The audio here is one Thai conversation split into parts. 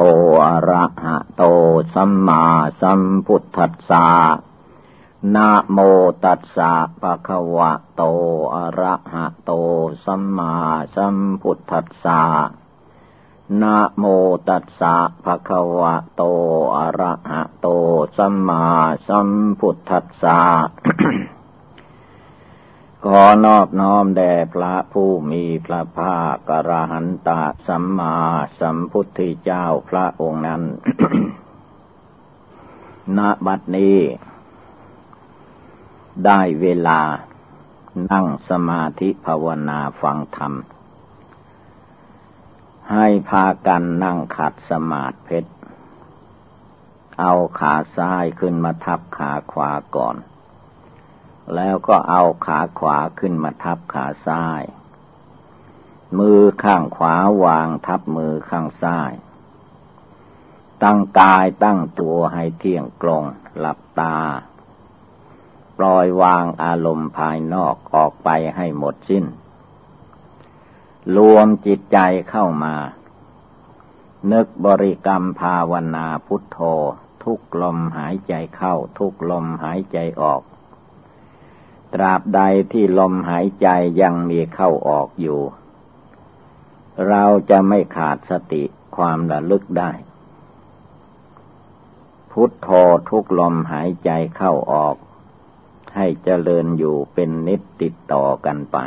โตอะระหะโตสัมมาสัมพุทธัสสะนะโมตัสสะภะคะวะโตอะระหะโตสัมมาสัมพุทธัสสะนะโมตัสสะภะคะวะโตอะระหะโตสัมมาสัมพุทธัสสะ ขอนอบน้อมแด่พระผู้มีพระภาคกระหันตะสัมมาสัมพุทธเจ้าพระองค์นั้น ณ บัดนี้ ได้เวลานั่งสมาธิภาวนาฟังธรรม ให้พากันนั่งขัดสมาธิเพชร เอาขาซ้ายขึ้นมาทับขาขวาก่อน แล้วก็เอาขาขวาขึ้นมาทับขาซ้าย มือข้างขวาวางทับมือข้างซ้าย ตั้งกายตั้งตัวให้เที่ยงตรงหลับตา ปล่อยวางอารมณ์ภายนอกออกไปให้หมดสิ้น รวมจิตใจเข้ามา นึกบริกรรมภาวนาพุทโธ ทุกลมหายใจเข้า ทุกลมหายใจออก ตราบใดที่ลมหายใจยังมีเข้าออกอยู่ เราจะไม่ขาดสติความระลึกได้ พุทโธทุกลมหายใจเข้าออก ให้เจริญอยู่เป็นนิดติดต่อกันไป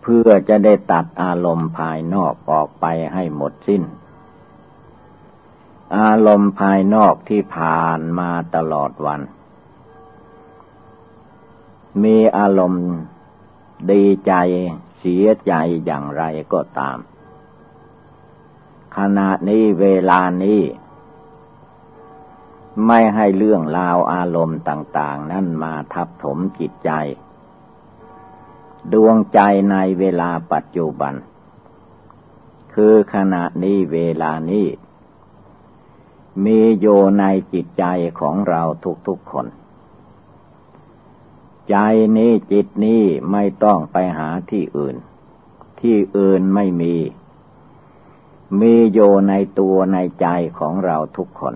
เพื่อจะได้ตัดอารมณ์ภายนอกออกไปให้หมดสิ้น อารมณ์ภายนอกที่ผ่านมาตลอดวัน มีอารมณ์ดีใจเสียใจอย่างไรก็ตาม ขณะนี้เวลานี้ ไม่ให้เรื่องราวอารมณ์ต่าง ๆ นั่นมาทับถมจิตใจ ดวงใจในเวลาปัจจุบัน คือขณะนี้เวลานี้ มีโยในจิตใจของเราทุก ๆ คน ใจนี้จิตนี้ไม่ต้องไปหาที่อื่น ที่อื่นไม่มี มีโยในตัวในใจของเราทุกคน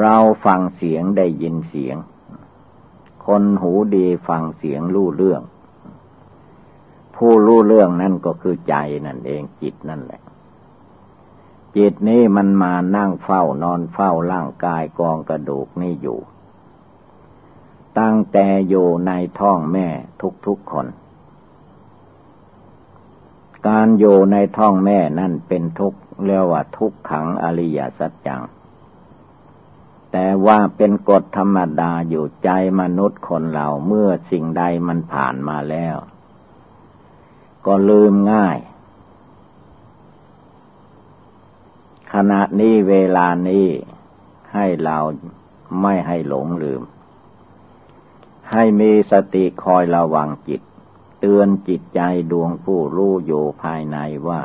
เราฟังเสียงได้ยินเสียง คนหูดีฟังเสียงรู้เรื่อง ผู้รู้เรื่องนั่นก็คือใจนั่นเองจิตนั่นแหละ จิตนี้มันมานั่งเฝ้านอนเฝ้าร่างกายกองกระดูกนี่อยู่ ตั้งแต่อยู่ในท้องแม่ทุกๆคน การอยู่ในท้องแม่นั่นเป็นทุกข์เรียกว่าทุกขังอริยสัจจัง แต่ว่าเป็นกฎธรรมดาอยู่ใจมนุษย์คนเราเมื่อสิ่งใดมันผ่านมาแล้ว ก็ลืมง่ายขณะนี้เวลานี้ให้เราไม่ให้หลงลืม ให้มีสติคอยระวังจิต เตือนจิตใจดวงผู้รู้อยู่ภายในว่า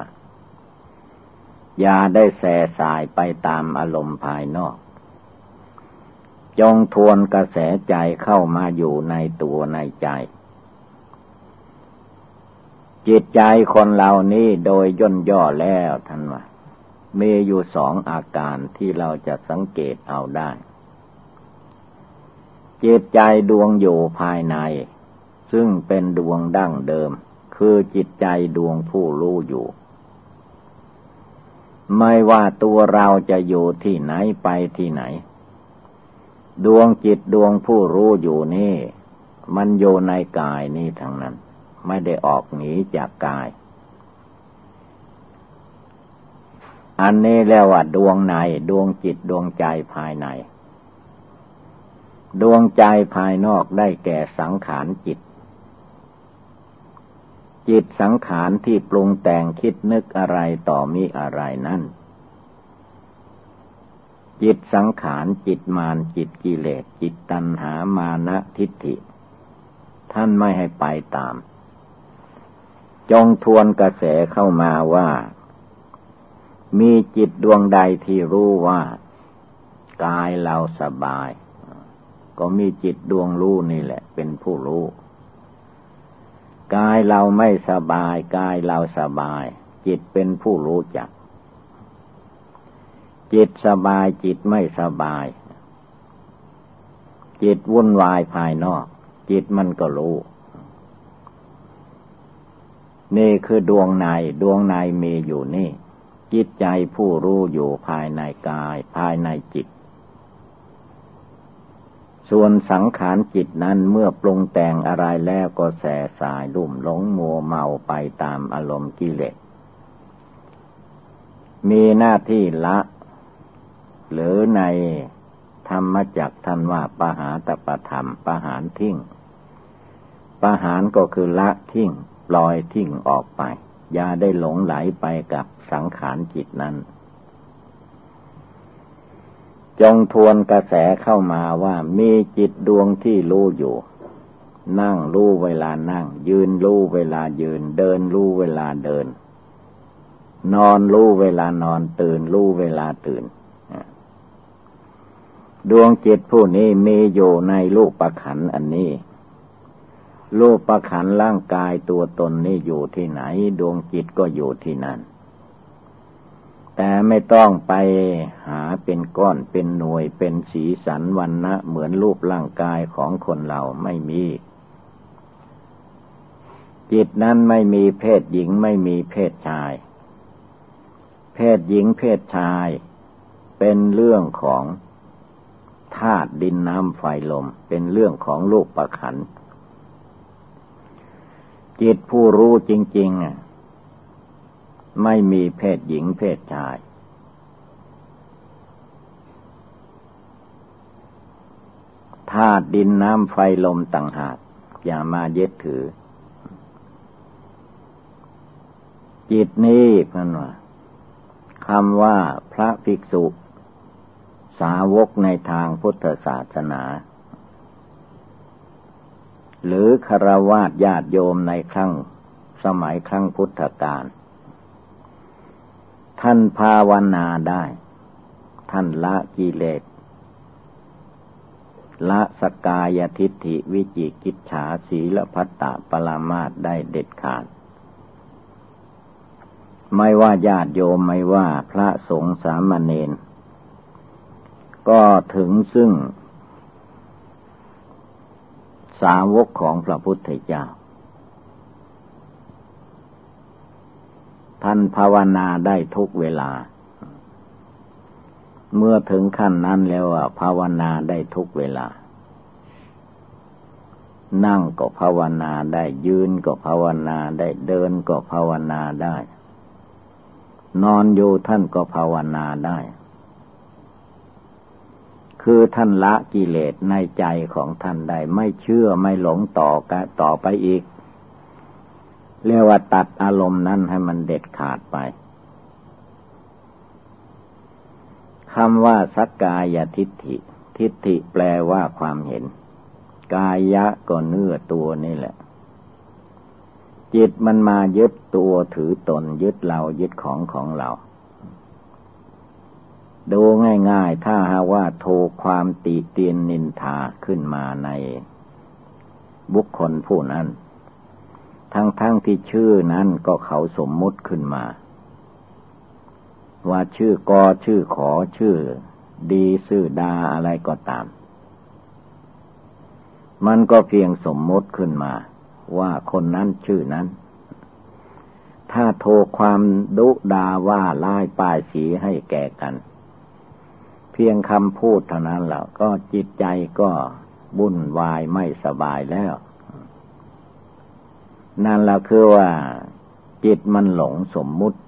อย่าได้แสสายไปตามอารมณ์ภายนอก จงทวนกระแสใจเข้ามาอยู่ในตัวในใจ จิตใจคนเหล่านี้โดยย่นย่อแล้วท่านว่ามีอยู่สองอาการที่เราจะสังเกตเอาได้ จิตใจดวงอยู่ภายใน ซึ่งเป็นดวงดั้งเดิม คือจิตใจดวงผู้รู้อยู่ ไม่ว่าตัวเราจะอยู่ที่ไหนไปที่ไหน ดวงจิตดวงผู้รู้อยู่นี่ มันอยู่ในกายนี่ทั้งนั้น ไม่ได้ออกหนีจากกาย อันนี้แล้วว่าดวงในดวงจิตดวงใจภายใน ดวงใจภายนอกได้แก่สังขารจิต จิตสังขารที่ปรุงแต่งคิดนึกอะไรต่อมีอะไรนั่น จิตสังขารจิตมารจิตกิเลสจิตตัณหามานะทิฏฐิ ท่านไม่ให้ไปตาม จงทวนกระแสเข้ามาว่า มีจิตดวงใดที่รู้ว่ากายเราสบาย ก็มีจิตดวงรู้นี่แหละ เป็นผู้รู้ กายเราไม่สบาย กายเราสบาย จิตเป็นผู้รู้จัก จิตสบายจิตไม่สบาย จิตวุ่นวายภายนอก จิตมันก็รู้ นี่คือดวงในดวงในมีอยู่นี่ จิตใจผู้รู้อยู่ภายในกาย ภายในจิต ส่วนสังขารจิตนั้นเมื่อปรุงแต่งอะไรแล้วก็แสสายลุ่มหลงมัวเมาไปตามอารมณ์กิเลส มีหน้าที่ละ หรือในธรรมจักท่านว่าปหาตปธรรมปหารทิ้งปหารก็คือละทิ้งปล่อยทิ้งออกไป อย่าได้หลงไหลไปกับสังขารจิตนั้น จงทวนกระแสเข้ามาว่ามีจิตดวงที่รู้อยู่ นั่งรู้เวลานั่ง ยืนรู้เวลายืน เดินรู้เวลาเดิน นอนรู้เวลานอนตื่นรู้เวลาตื่น ดวงจิตผู้นี้มีอยู่ในลูกประขันอันนี้ลูกประขันร่างกายตัวตนนี้อยู่ที่ไหน ดวงจิตก็อยู่ที่นั่น แต่ไม่ต้องไปหาเป็นก้อนเป็นหน่วยเป็นสีสันวันนะเหมือนรูปร่างกายของคนเราไม่มี จิตนั้นไม่มีเพศหญิงไม่มีเพศชาย เพศหญิงเพศชายเป็นเรื่องของธาตุดินน้ำไฟลม เป็นเรื่องของลูกประขัน จิตผู้รู้จริง ๆ ไม่มีเพศหญิงเพศชาย ธาตุดินน้ำไฟลมต่างหากอย่ามายึดถือ จิตนี้พันว่าคำว่าพระภิกษุ สาวกในทางพุทธศาสนา หรือคารวาสญาติโยมในครั้งสมัยครั้งพุทธกาล ท่านภาวนาได้ ท่านละกิเลส ละสกายทิฏฐิวิจิกิจฉาสีละพัตตาปรามาตได้เด็ดขาด ไม่ว่าญาติโยมไม่ว่าพระสงฆ์สามเณรก็ถึงซึ่ง สาวกของพระพุทธเจ้า ท่านภาวนาได้ทุกเวลา เมื่อถึงขั้นนั้นแล้วภาวนาได้ทุกเวลา นั่งก็ภาวนาได้ยืนก็ภาวนาได้เดินก็ภาวนาได้ นอนอยู่ท่านก็ภาวนาได้ คือท่านละกิเลสในใจของท่านได้ ไม่เชื่อไม่หลงต่อกต่อไปอีก เรียกว่าตัดอารมณ์นั้นให้มันเด็ดขาดไปคำว่าสักกายทิฏฐิ ทิฏฐิแปลว่าความเห็น กายะก็เนื้อตัวนี่แหละ จิตมันมายึดตัวถือตนยึดเรายึดของของเรา ดูง่ายๆ ถ้าหาว่าโทความติเตียนนินทาขึ้นมาในบุคคลผู้นั้น ทั้งๆทที่ชื่อนั้นก็เขาสมมุติขึ้นมา ว่าชื่อกอชื่อขอชื่อ ดีชื่อดาอะไรก็ตาม มันก็เพียงสมมุติขึ้นมา ว่าคนนั้นชื่อนั้น ถ้าโทรความดุดาว่าไล่ป้ายสีให้แก่กัน เพียงคำพูดเท่านั้นแหละก็จิตใจก็บุ่นวายไม่สบายแล้ว นั่นแหละคือว่า จิตมันหลงสมมุติ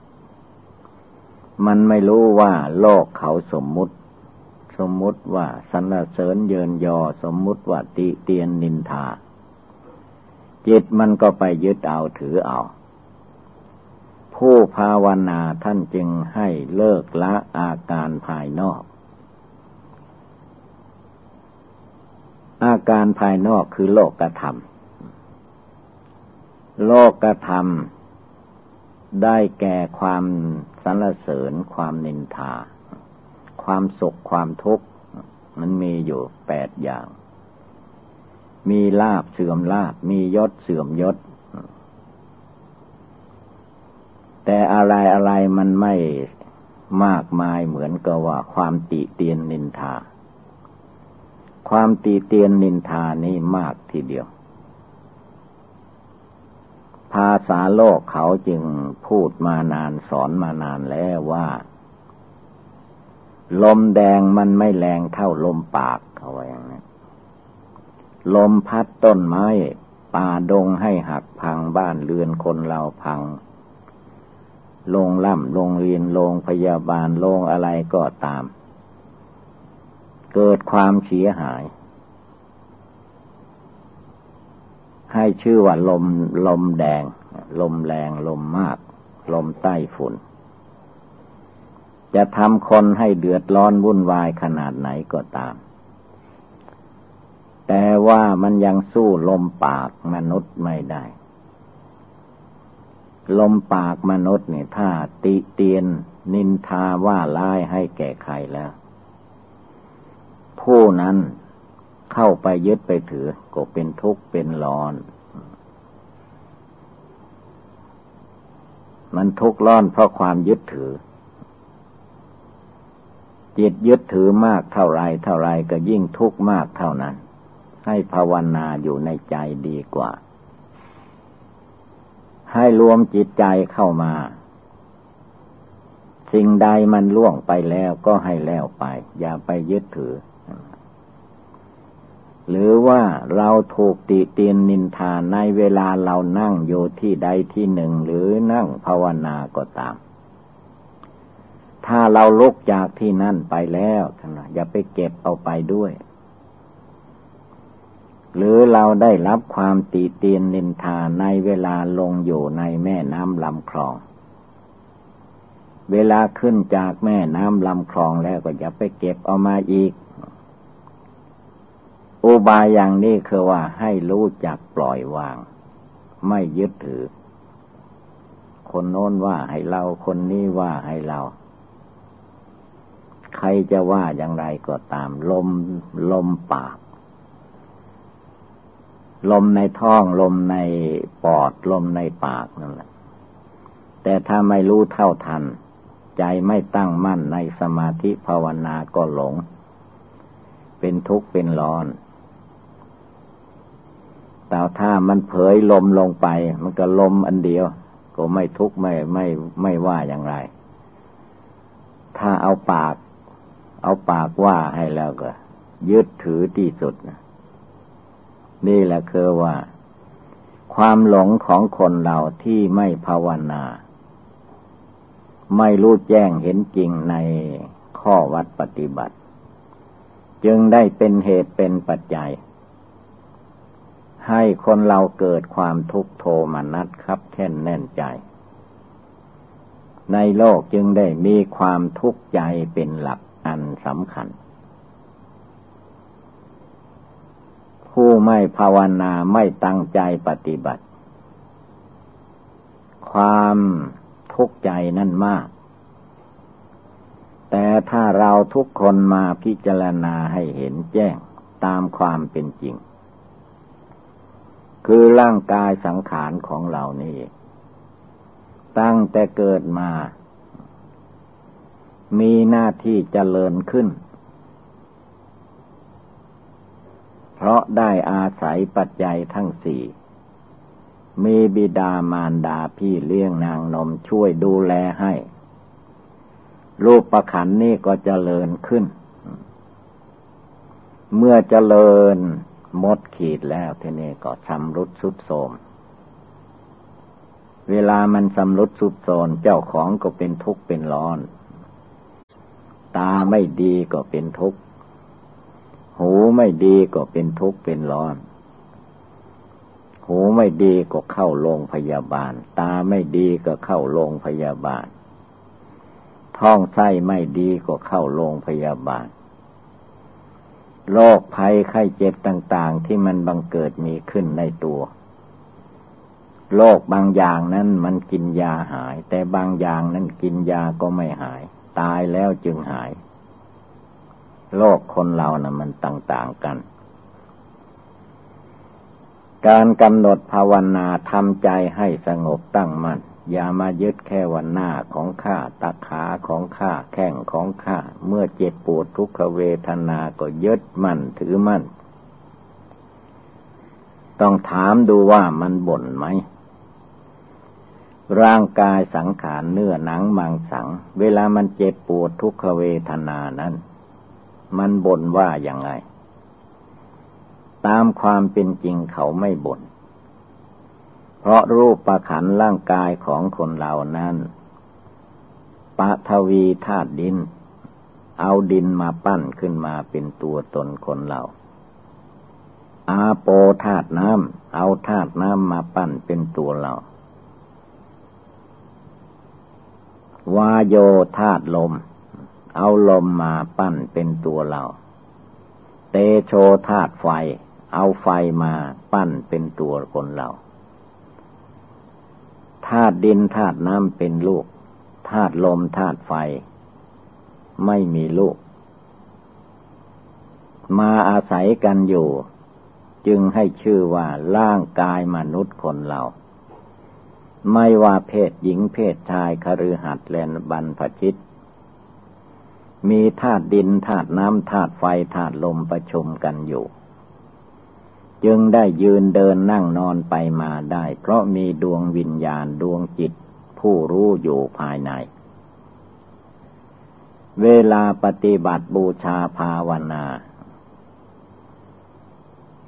มันไม่รู้ว่า โลกเขาสมมุติ สมมุติว่าสรรเสริญเยินยอ สมมุติว่าติเตียนนินทา จิตมันก็ไปยึดเอาถือเอา ผู้ภาวนาท่านจึงให้เลิกละอาการภายนอกอาการภายนอกคือโลกธรรม โลกธรรม ได้แก่ความสรรเสริญความนินทา ความสุขความทุกข์ มันมีอยู่แปดอย่าง มีลาบเสื่อมลาบมียศเสื่อมยศ แต่อะไรอะไรมันไม่มากมายเหมือนกับว่าความติเตียนนินทา ความติเตียนนินทานี่มากทีเดียว ภาษาโลกเขาจึงพูดมานานสอนมานานแล้วว่า ลมแดงมันไม่แรงเท่าลมปากเขาว่าอย่างนี้ลมพัดต้นไม้ป่าดงให้หักพังบ้านเรือนคนเราพังโรงล่ำโรงเรียนโรงพยาบาลโรงอะไรก็ตาม เกิดความเสียหาย ให้ชื่อว่าลมลมแดง ลมแรงลมมาก ลมใต้ฝุ่น จะทำคนให้เดือดร้อนวุ่นวายขนาดไหนก็ตาม แต่ว่ามันยังสู้ลมปากมนุษย์ไม่ได้ ลมปากมนุษย์เนี่ยถ้าติเตียนนินทาว่าร้ายให้แก่ใครแล้ว ผู้นั้น เข้าไปยึดไปถือ ก็เป็นทุกข์เป็นร้อน มันทุกข์ร้อนเพราะความยึดถือ จิตยึดถือมากเท่าไรเท่าไรก็ยิ่งทุกข์มากเท่านั้น ให้ภาวนาอยู่ในใจดีกว่า ให้รวมจิตใจเข้ามา สิ่งใดมันล่วงไปแล้วก็ให้แล้วไป อย่าไปยึดถือ หรือว่าเราถูกติเตียนนินทาในเวลาเรานั่งอยู่ที่ใดที่หนึ่งหรือนั่งภาวนาก็ตาม ถ้าเราลุกจากที่นั่นไปแล้วอย่าไปเก็บเอาไปด้วย หรือเราได้รับความตีเตียนนินทาในเวลาลงอยู่ในแม่น้ำลำคลอง เวลาขึ้นจากแม่น้ำลำคลองแล้วก็อย่าไปเก็บเอามาอีก อุบายอย่างนี้คือว่าให้รู้จักปล่อยวาง ไม่ยึดถือ คนโน้นว่าให้เราคนนี้ว่าให้เรา ใครจะว่าอย่างไรก็ตาม ลมลมปาก ลมในท้องลมในปอดลมในปากนั่นแหละ แต่ถ้าไม่รู้เท่าทัน ใจไม่ตั้งมั่นในสมาธิภาวนาก็หลง เป็นทุกข์เป็นร้อน แต่ถ้ามันเผยลมลงไป มันก็ลมอันเดียว ก็ไม่ทุกข์ไม่ไม่ไม่ว่าอย่างไร ถ้าเอาปาก เอาปากว่าให้แล้วก็ ยึดถือที่สุดนะนี่แหละคือว่า ความหลงของคนเราที่ไม่ภาวนา ไม่รู้แจ้งเห็นจริงในข้อวัดปฏิบัติ จึงได้เป็นเหตุเป็นปัจจัย ให้คนเราเกิดความทุกโทมนัสครับแค่นแน่นใจ ในโลกจึงได้มีความทุกข์ใจเป็นหลักอันสำคัญ ผู้ไม่ภาวนาไม่ตั้งใจปฏิบัติ ความทุกข์ใจนั่นมาก แต่ถ้าเราทุกคนมาพิจารณาให้เห็นแจ้งตามความเป็นจริง คือร่างกายสังขารของเรานี่ ตั้งแต่เกิดมา มีหน้าที่เจริญขึ้น เพราะได้อาศัยปัจจัยทั้งสี่ มีบิดามารดาพี่เลี้ยงนางนมช่วยดูแลให้ รูปประขันนี่ก็เจริญขึ้น เมื่อเจริญ หมดขีดแล้วทีนี้ก็ชำรุดสุดโทมเวลามันชำรุดสุดโทมเจ้าของก็เป็นทุกข์เป็นร้อน ตาไม่ดีก็เป็นทุกข์ หูไม่ดีก็เป็นทุกข์เป็นร้อน หูไม่ดีก็เข้าโรงพยาบาล ตาไม่ดีก็เข้าโรงพยาบาล ท้องไส้ไม่ดีก็เข้าโรงพยาบาล โรคภัยไข้เจ็บต่าง ๆ ที่มันบังเกิดมีขึ้นในตัว โรคบางอย่างนั้นมันกินยาหาย แต่บางอย่างนั้นกินยาก็ไม่หาย ตายแล้วจึงหายโลกคนเรานะ่ะมันต่าง ๆกัน การกำหนดภาวนาทำใจให้สงบตั้งมัน่น อย่ามายึดแค่วันหน้าของข้าตาขาของข้าแข้งของข้า เมื่อเจ็บปวดทุกขเวทนาก็ยึดมั่นถือมั่น ต้องถามดูว่ามันบ่นไหม ร่างกายสังขารเนื้อหนังมังสัง เวลามันเจ็บปวดทุกขเวทนานั้น มันบ่นว่าอย่างไงตามความเป็นจริงเขาไม่บ่น เพราะรูปประขันร่างกายของคนเรานั้นปะทวีธาตุดิน เอาดินมาปั้นขึ้นมาเป็นตัวตนคนเรา อาโปธาตุน้ำเอาธาตุน้ำมาปั้นเป็นตัวเรา วาโยธาตุลม เอาลมมาปั้นเป็นตัวเรา เตโชธาตุไฟ เอาไฟมาปั้นเป็นตัวคนเรา ธาตุดินธาตุน้ำเป็นลูกธาตุลมธาตุไฟ ไม่มีลูก มาอาศัยกันอยู่ จึงให้ชื่อว่าร่างกายมนุษย์คนเรา ไม่ว่าเพศหญิงเพศชายคฤหัสถ์และบรรพชิต มีธาตุดินธาตุน้ำธาตุไฟธาตุลมประชุมกันอยู่ จึงได้ยืนเดินนั่งนอนไปมาได้ เพราะมีดวงวิญญาณดวงจิต ผู้รู้อยู่ภายใน เวลาปฏิบัติบูชาภาวนา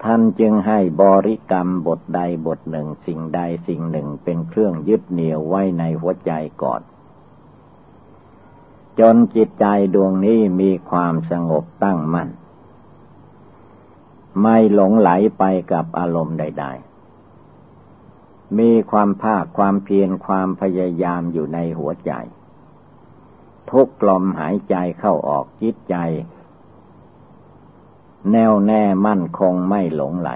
ท่านจึงให้บริกรรมบทใดบทหนึ่งสิ่งใดสิ่งหนึ่งเป็นเครื่องยึดเหนี่ยวไว้ในหัวใจก่อนจนจิตใจดวงนี้มีความสงบตั้งมั่น ไม่หลงไหลไปกับอารมณ์ใด ๆ มีความภาคความเพียรความพยายามอยู่ในหัวใจ ทุกลมหายใจเข้าออกจิตใจ แน่วแน่มั่นคงไม่หลงไหล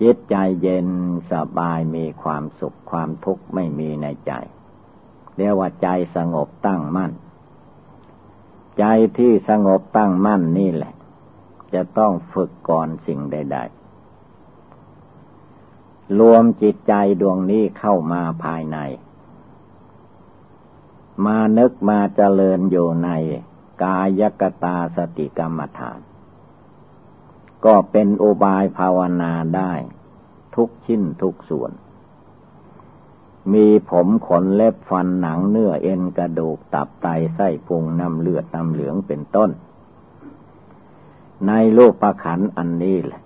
จิตใจเย็นสบายมีความสุขความทุกข์ไม่มีในใจเรียกว่าใจสงบตั้งมั่น ใจที่สงบตั้งมั่นนี่แหละ จะต้องฝึกก่อนสิ่งใด ๆ รวมจิตใจดวงนี้เข้ามาภายใน มานึกมาเจริญอยู่ในกายกตาสติกรรมฐาน ก็เป็นอุบายภาวนาได้ ทุกชิ้นทุกส่วน มีผมขนเล็บฟันหนังเนื้อเอ็นกระดูกตับไตไส้พุงน้ำเลือดน้ำเหลืองเป็นต้น ในโลกประขันอันนี้แหละ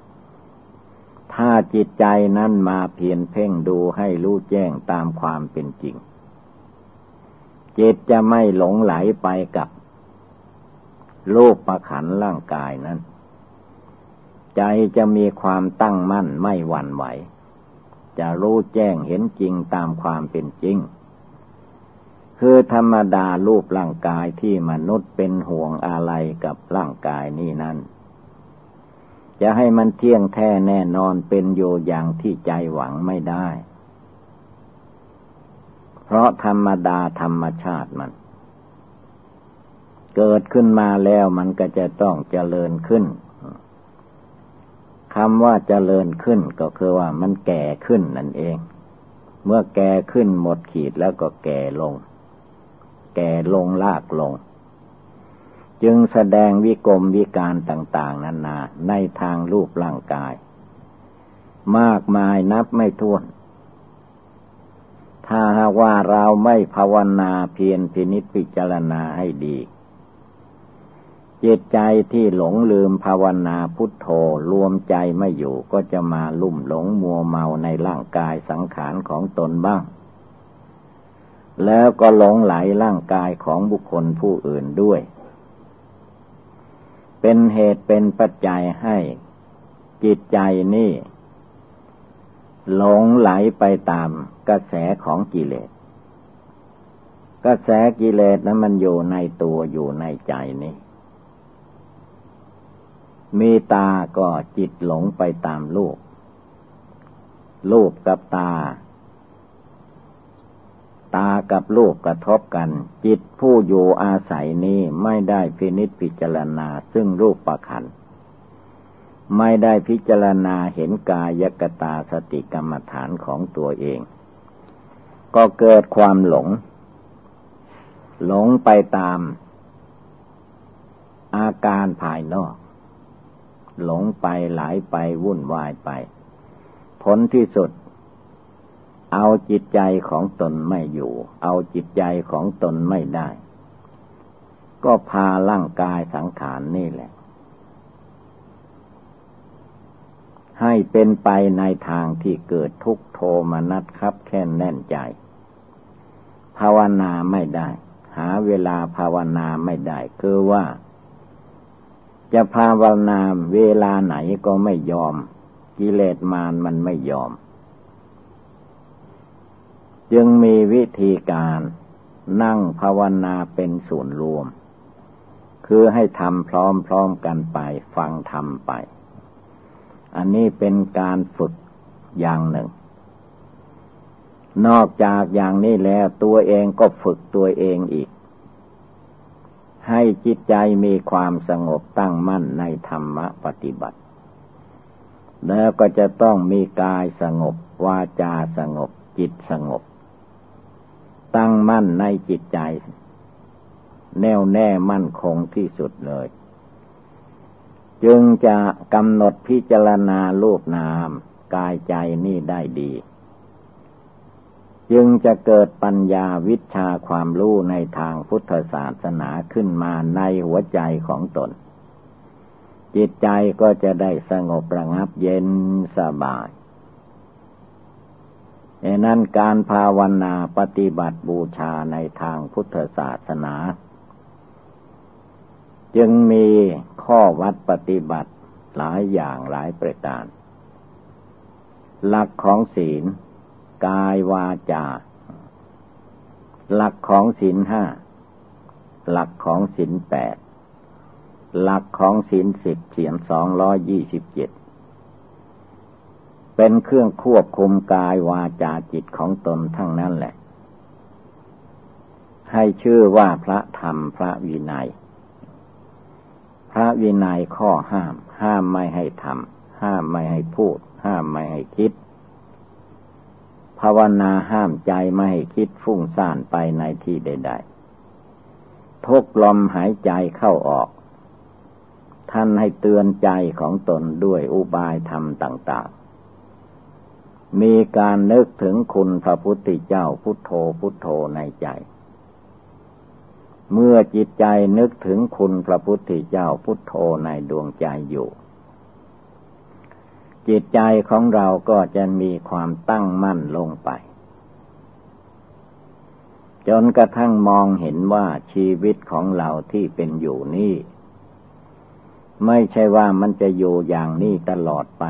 ถ้าจิตใจนั้นมาเพียนเพ่งดูให้รู้แจ้งตามความเป็นจริง จิตจะไม่หลงไหลไปกับโลกประขันร่างกายนั้น ใจจะมีความตั้งมั่นไม่หวั่นไหว จะรู้แจ้งเห็นจริงตามความเป็นจริง คือธรรมดารูปร่างกายที่มนุษย์เป็นห่วงอะไรกับร่างกายนี้นั้น จะให้มันเที่ยงแท้แน่นอนเป็นโยอย่างที่ใจหวังไม่ได้ เพราะธรรมดาธรรมชาติมัน เกิดขึ้นมาแล้วมันก็จะต้องเจริญขึ้นคำว่าเจริญขึ้นก็คือว่ามันแก่ขึ้นนั่นเอง เมื่อแก่ขึ้นหมดขีดแล้วก็แก่ลง แก่ลงลากลง จึงแสดงวิกรมวิการต่างๆนานาในทางรูปร่างกาย มากมายนับไม่ถ้วน ถ้าหากว่าเราไม่ภาวนาเพียรพินิจพิจารณาให้ดี จิตใจที่หลงลืมภาวนาพุทโธรวมใจไม่อยู่ก็จะมาลุ่มหลงมัวเมาในร่างกายสังขารของตนบ้างแล้วก็หลงไหลร่างกายของบุคคลผู้อื่นด้วย เป็นเหตุเป็นปัจจัยให้ จิตใจนี่หลงไหลไปตามกระแสของกิเลส กระแสกิเลสนั้นมันอยู่ในตัวอยู่ในใจนี่ มีตาก็จิตหลงไปตามลูก ลูกกับตา ตากับลูกกระทบกัน จิตผู้อยู่อาศัยนี้ไม่ได้พินิจพิจารณาซึ่งรูปประคันไม่ได้พิจารณาเห็นกายกตาสติกรรมฐานของตัวเอง ก็เกิดความหลง หลงไปตาม อาการภายนอก หลงไปไหลไปวุ่นวายไป ผลที่สุด เอาจิตใจของตนไม่อยู่ เอาจิตใจของตนไม่ได้ ก็พาร่างกายสังขารนนี่แหละ ให้เป็นไปในทางที่เกิดทุกโทมนัสครับแค่นแน่นใจ ภาวนาไม่ได้ หาเวลาภาวนาไม่ได้ คือว่า จะภาวนาเวลาไหนก็ไม่ยอม กิเลสมารมันไม่ยอม จึงมีวิธีการนั่งภาวนาเป็นส่วนรวม คือให้ทำพร้อมๆกันไป ฟังทำไป อันนี้เป็นการฝึกอย่างหนึ่ง นอกจากอย่างนี้แล้วตัวเองก็ฝึกตัวเองอีก ให้จิตใจมีความสงบตั้งมั่นในธรรมปฏิบัติ แล้วก็จะต้องมีกายสงบ วาจาสงบจิตสงบ ตั้งมั่นในจิตใจ แน่วแน่มั่นคงที่สุดเลย จึงจะกำหนดพิจารณารูปนามกายใจนี่ได้ดี จึงจะเกิดปัญญาวิชาความรู้ในทางพุทธศาสนาขึ้นมาในหัวใจของตน จิตใจก็จะได้สงบระงับเย็นสบาย ดังนั้นการภาวนาปฏิบัติบูชาในทางพุทธศาสนา จึงมีข้อวัดปฏิบัติหลายอย่างหลายประการ หลักของศีล กายวาจา หลักของศีลห้า หลักของศีลแปด หลักของศีลสิบเสียงสองร้อยยี่สิบเจ็ด เป็นเครื่องควบคุมกายวาจาจิตของตนทั้งนั้นแหละ ให้ชื่อว่าพระธรรมพระวินัย พระวินัยข้อห้าม ห้ามไม่ให้ทำห้ามไม่ให้พูด ห้ามไม่ให้คิด ภาวนาห้ามใจไม่ให้คิดฟุ้งซ่านไปในที่ใด ๆทุกลมหายใจเข้าออก ท่านให้เตือนใจของตนด้วยอุบายธรรมต่างๆ มีการนึกถึงคุณพระพุทธเจ้าพุทโธพุทโธในใจ เมื่อจิตใจนึกถึงคุณพระพุทธเจ้าพุทโธในดวงใจอยู่ จิตใจของเราก็จะมีความตั้งมั่นลงไป จนกระทั่งมองเห็นว่าชีวิตของเราที่เป็นอยู่นี่ไม่ใช่ว่ามันจะอยู่อย่างนี้ตลอดไป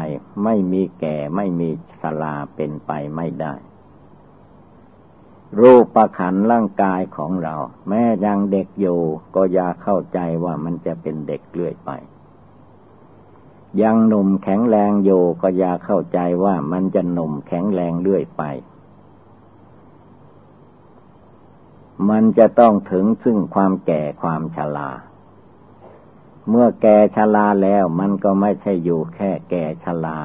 ไม่มีแก่ไม่มี สลาเป็นไปไม่ได้ รูปประขันร่างกายของเรา แม้ยังเด็กอยู่ก็อย่าเข้าใจว่ามันจะเป็นเด็กเรื่อยไป ยังหนุ่มแข็งแรงอยู่ก็อย่าเข้าใจว่ามันจะหนุ่มแข็งแรงเรื่อยไป มันจะต้องถึงซึ่งความแก่ความชราเมื่อแก่ชราแล้วมันก็ไม่ใช่อยู่แค่แก่ชรา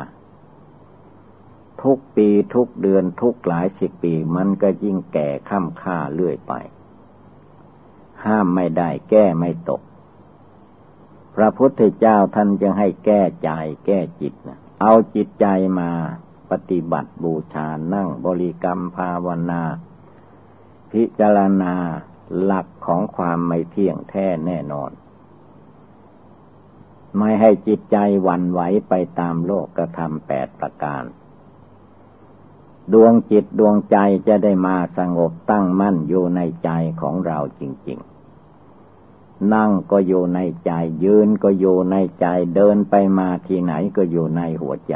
ทุกปีทุกเดือนทุกหลายสิบปี มันก็ยิ่งแก่ข้ามค่าเรื่อยไป ห้ามไม่ได้แก้ไม่ตก พระพุทธเจ้าท่านจึงให้แก้ใจแก้จิตนะเอาจิตใจมาปฏิบัติบูชานั่งบริกรรมภาวนา พิจารณาหลักของความไม่เที่ยงแท้แน่นอนไม่ให้จิตใจวันไหวไปตามโลกกระทำแปดประการ ดวงจิตดวงใจจะได้มาสงบตั้งมั่นอยู่ในใจของเราจริง ๆ นั่งก็อยู่ในใจ ยืนก็อยู่ในใจเดินไปมาที่ไหนก็อยู่ในหัวใจ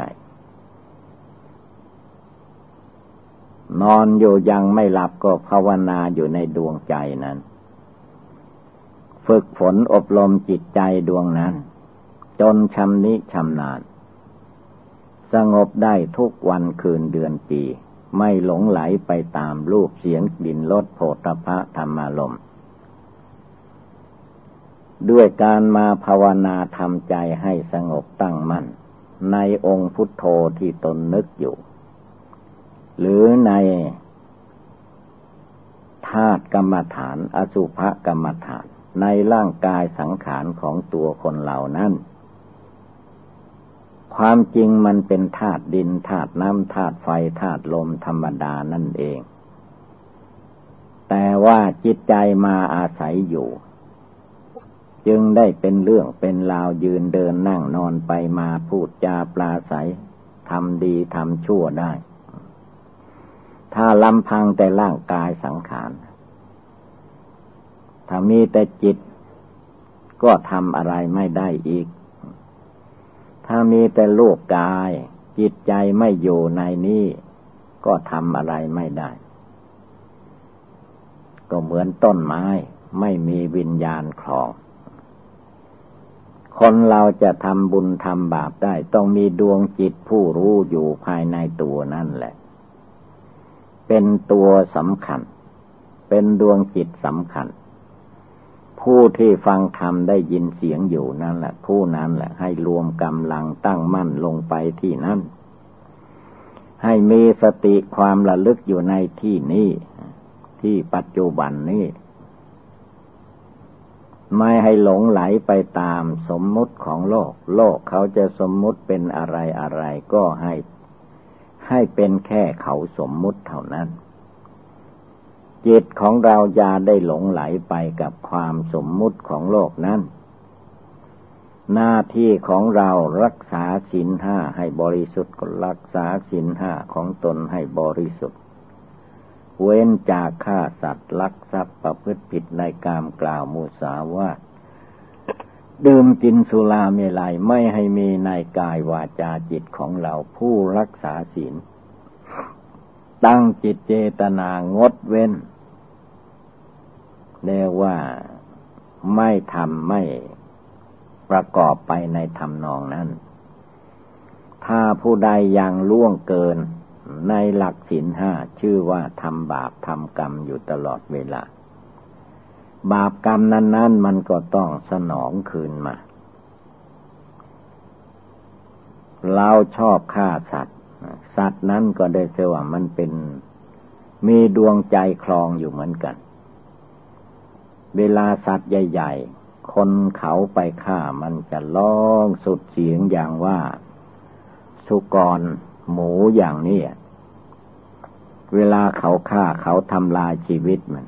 นอนอยู่ยังไม่หลับก็ภาวนาอยู่ในดวงใจนั้น ฝึกฝนอบรมจิตใจดวงนั้น จนชำนิชำนาญ สงบได้ทุกวันคืนเดือนปี ไม่หลงไหลไปตามรูปเสียงดินรสโผฏฐะธรรมารมด้วยการมาภาวนาทำใจให้สงบตั้งมั่น ในองค์พุทโธที่ตนนึกอยู่ หรือในธาตุกรรมฐาน อสุภกรรมฐาน ในร่างกายสังขารของตัวคนเหล่านั้น ความจริงมันเป็นธาตุดินธาตุน้ำธาตุไฟธาตุลมธรรมดานั่นเอง แต่ว่าจิตใจมาอาศัยอยู่ จึงได้เป็นเรื่องเป็นราวยืนเดินนั่งนอนไปมาพูดจาปลาใสทำดีทำชั่วได้ ถ้าลำพังแต่ร่างกายสังขาร ถ้ามีแต่จิตก็ทำอะไรไม่ได้อีก ถ้ามีแต่โลกกาย จิตใจไม่อยู่ในนี้ ก็ทำอะไรไม่ได้ ก็เหมือนต้นไม้ ไม่มีวิญญาณคลองคนเราจะทำบุญทำบาปได้ ต้องมีดวงจิตผู้รู้อยู่ภายในตัวนั่นแหละ เป็นตัวสำคัญ เป็นดวงจิตสำคัญ ผู้ที่ฟังธรรมได้ยินเสียงอยู่นั่นแหละ ผู้นั้นแหละ ให้รวมกำลังตั้งมั่นลงไปที่นั่น ให้มีสติความระลึกอยู่ในที่นี้ที่ปัจจุบันนี้ ไม่ให้หลงไหลไปตามสมมุติของโลก โลกเขาจะสมมุติเป็นอะไรอะไรก็ให้ ให้เป็นแค่เขาสมมุติเท่านั้น จิตของเราอย่าได้หลงไหลไปกับความสมมุติของโลกนั้น หน้าที่ของเรารักษาศีลห้าให้บริสุทธิ์รักษาศีลห้าของตนให้บริสุทธิ์ เว้นจากฆ่าสัตว์ลักทรัพย์ประพฤติผิดในกามกล่าวมุสาวาดื่มกินสุราเมลัยไม่ให้มีในกายวาจาจิตของเราผู้รักษาศีล ตั้งจิตเจตนางดเว้น เรียกว่าไม่ทำไม่ประกอบไปในธรรมนองนั้น ถ้าผู้ใดยังล่วงเกินในหลักศีลห้าชื่อว่าทำบาปทำกรรมอยู่ตลอดเวลา บาปกรรมนั้นๆมันก็ต้องสนองคืนมา เราชอบฆ่าสัตว์ สัตว์นั้นก็ได้เสว่ามันเป็นมีดวงใจคลองอยู่เหมือนกัน เวลาสัตว์ใหญ่ ๆ คนเขาไปฆ่ามันจะร้องสุดเสียงอย่างว่า สุกรหมูอย่างนี้เวลาเขาฆ่าเขาทำลายชีวิตมัน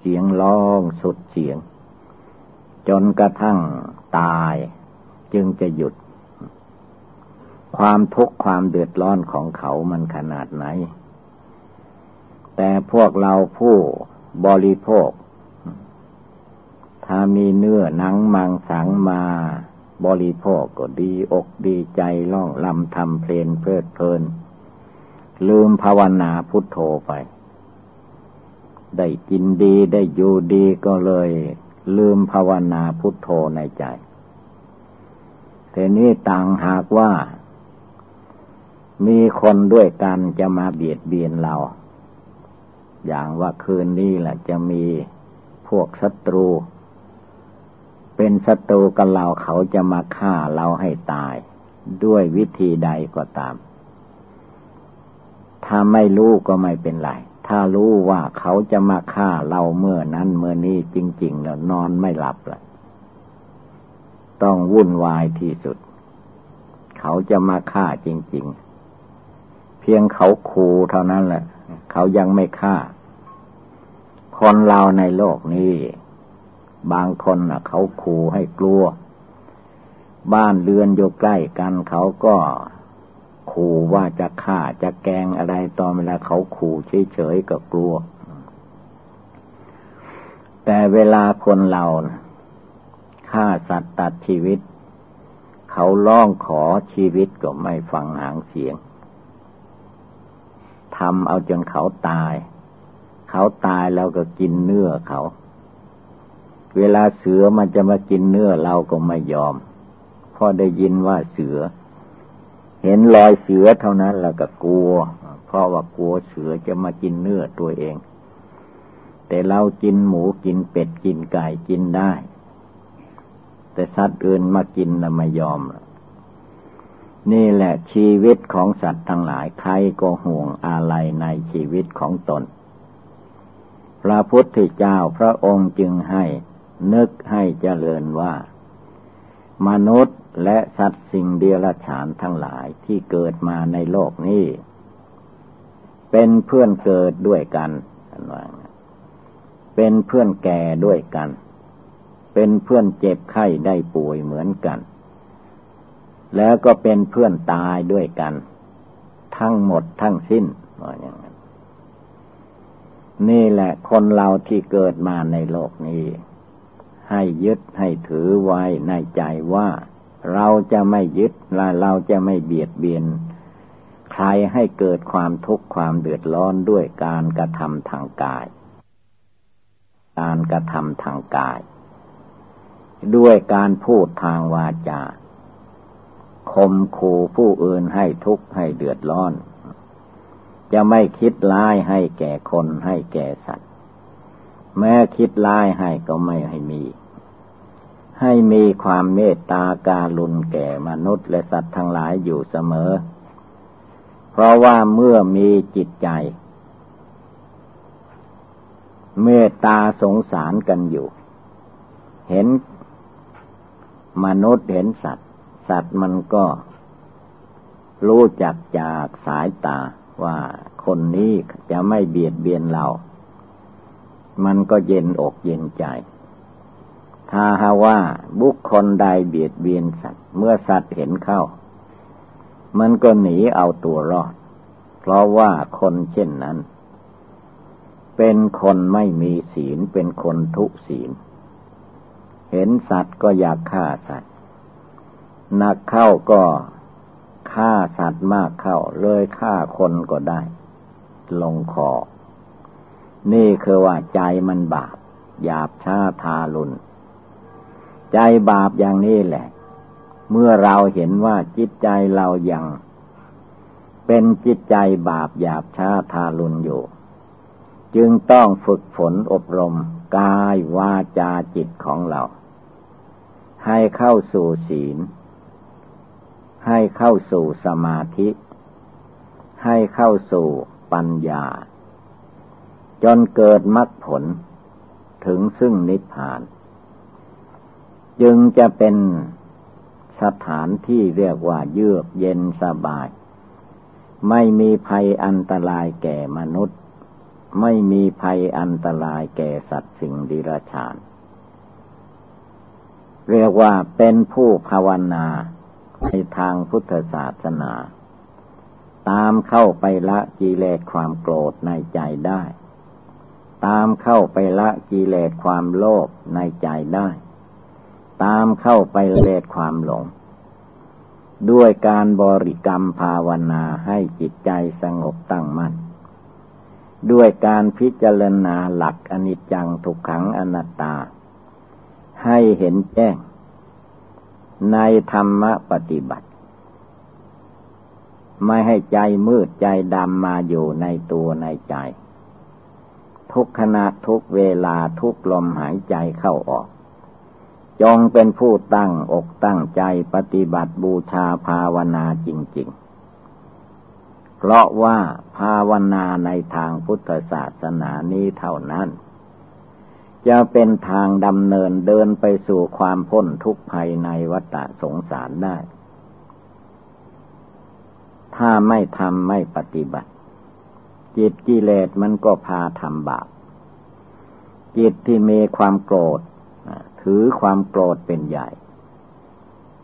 เสียงร้องสุดเสียง จนกระทั่งตายจึงจะหยุด ความทุกข์ความเดือดร้อนของเขามันขนาดไหน แต่พวกเราผู้บริโภค ถ้ามีเนื้อหนังมังสังมา บริโภคก็ดีอกดีใจล่องลำทำเพลนเพลิดเพลิน ลืมภาวนาพุทโธไป ได้กินดีได้อยู่ดีก็เลย ลืมภาวนาพุทโธในใจแต่นี้ต่างหากว่า มีคนด้วยกันจะมาเบียดเบียนเรา อย่างว่าคืนนี้แหละจะมีพวกศัตรู เป็นศัตรูกับเราเขาจะมาฆ่าเราให้ตาย ด้วยวิธีใดก็ตาม ถ้าไม่รู้ก็ไม่เป็นไร ถ้ารู้ว่าเขาจะมาฆ่าเราเมื่อนั้นเมื่อนี้จริง ๆ แล้วนอนไม่หลับเลยต้องวุ่นวายที่สุด เขาจะมาฆ่าจริง ๆ เพียงเขาขู่เท่านั้นแหละ เขายังไม่ฆ่า คนเราในโลกนี้ บางคนน่ะเขาขู่ให้กลัว บ้านเรือนอยู่ใกล้กันเขาก็ขู่ว่าจะฆ่าจะแกงอะไรตอนเวลาเขาขู่เฉยๆก็กลัว แต่เวลาคนเราฆ่าสัตว์ตัดชีวิต เขาร้องขอชีวิตก็ไม่ฟังหางเสียง ทำเอาจนเขาตาย เขาตายแล้วก็กินเนื้อเขา เวลาเสือมันจะมากินเนื้อเราก็ไม่ยอมพอได้ยินว่าเสือ เห็นรอยเสือเท่านั้นแล้วก็กลัว เพราะว่ากลัวเสือจะมากินเนื้อตัวเอง แต่เรากินหมูกินเป็ดกินไก่กินได้ แต่สัตว์อื่นมากินเราไม่ยอม นี่แหละชีวิตของสัตว์ทั้งหลายใครก็ห่วงอะไรในชีวิตของตน พระพุทธเจ้าพระองค์จึงให้นึกให้เจริญว่า มนุษย์และสัตว์สิ่งเดียรฉานทั้งหลายที่เกิดมาในโลกนี้ เป็นเพื่อนเกิดด้วยกันเป็นเพื่อนแก่ด้วยกัน เป็นเพื่อนเจ็บไข้ได้ป่วยเหมือนกัน แล้วก็เป็นเพื่อนตายด้วยกัน ทั้งหมดทั้งสิ้นอย่างนั้น นี่แหละคนเราที่เกิดมาในโลกนี้ ให้ยึดให้ถือไว้ในใจว่า เราจะไม่ยึดและเราจะไม่เบียดเบียน ใครให้เกิดความทุกข์ความเดือดร้อนด้วยการกระทำทางกาย การกระทำทางกาย ด้วยการพูดทางวาจา คมขู่ผู้อื่นให้ทุกข์ให้เดือดร้อน จะไม่คิดร้ายให้แก่คนให้แก่สัตว์ แม้คิดร้ายให้ก็ไม่ให้มี ให้มีความเมตตาการุณแก่มนุษย์และสัตว์ทั้งหลายอยู่เสมอ เพราะว่าเมื่อมีจิตใจ เมตตาสงสารกันอยู่ เห็นมนุษย์เห็นสัตว์ สัตว์มันก็ รู้จักจากสายตาว่าคนนี้จะไม่เบียดเบียนเรา มันก็เย็นอกเย็นใจ ถ้าหาว่าบุคคลใดเบียดเบียนสัตว์ เมื่อสัตว์เห็นเข้า มันก็หนีเอาตัวรอด เพราะว่าคนเช่นนั้น เป็นคนไม่มีศีลเป็นคนทุศีล เห็นสัตว์ก็อยากฆ่าสัตว์ นักเข้าก็ฆ่าสัตว์มากเข้า เลยฆ่าคนก็ได้ ลงคอ นี่คือว่าใจมันบาปหยาบช้าทารุณใจบาปอย่างนี้แหละ เมื่อเราเห็นว่าจิตใจเรายังเป็นจิตใจบาปหยาบช้าทารุณอยู่ จึงต้องฝึกฝนอบรมกายวาจาจิตของเรา ให้เข้าสู่ศีล ให้เข้าสู่สมาธิ ให้เข้าสู่ปัญญา จนเกิดมรรคผล ถึงซึ่งนิพพาน จึงจะเป็นสถานที่เรียกว่าเยือกเย็นสบาย ไม่มีภัยอันตรายแก่มนุษย์ ไม่มีภัยอันตรายแก่สัตว์สิ่งดิรชาน เรียกว่าเป็นผู้ภาวนา ในทางพุทธศาสนา ตามเข้าไปละกิเลสความโกรธในใจได้ ตามเข้าไปละกิเลสความโลภในใจได้ ตามเข้าไปเลสความหลง ด้วยการบริกรรมภาวนาให้จิตใจสงบตั้งมัน่นด้วยการพิจารณาหลักอนิจจังทุกขังอนัตตา ให้เห็นแจ้ง ในธรรมปฏิบัติ ไม่ให้ใจมืดใจดำมาอยู่ในตัวในใจ ทุกขณะทุกเวลาทุกลมหายใจเข้าออก จงเป็นผู้ตั้งอกตั้งใจปฏิบัติบูชาภาวนาจริงๆเพราะว่าภาวนาในทางพุทธศาสนานี้เท่านั้น จะเป็นทางดำเนินเดินไปสู่ความพ้นทุกข์ภายในวัฏสงสารได้ ถ้าไม่ทำไม่ปฏิบัติ จิตกิเลสมันก็พาทำบาป จิตที่มีความโกรธ ถือความโกรธเป็นใหญ่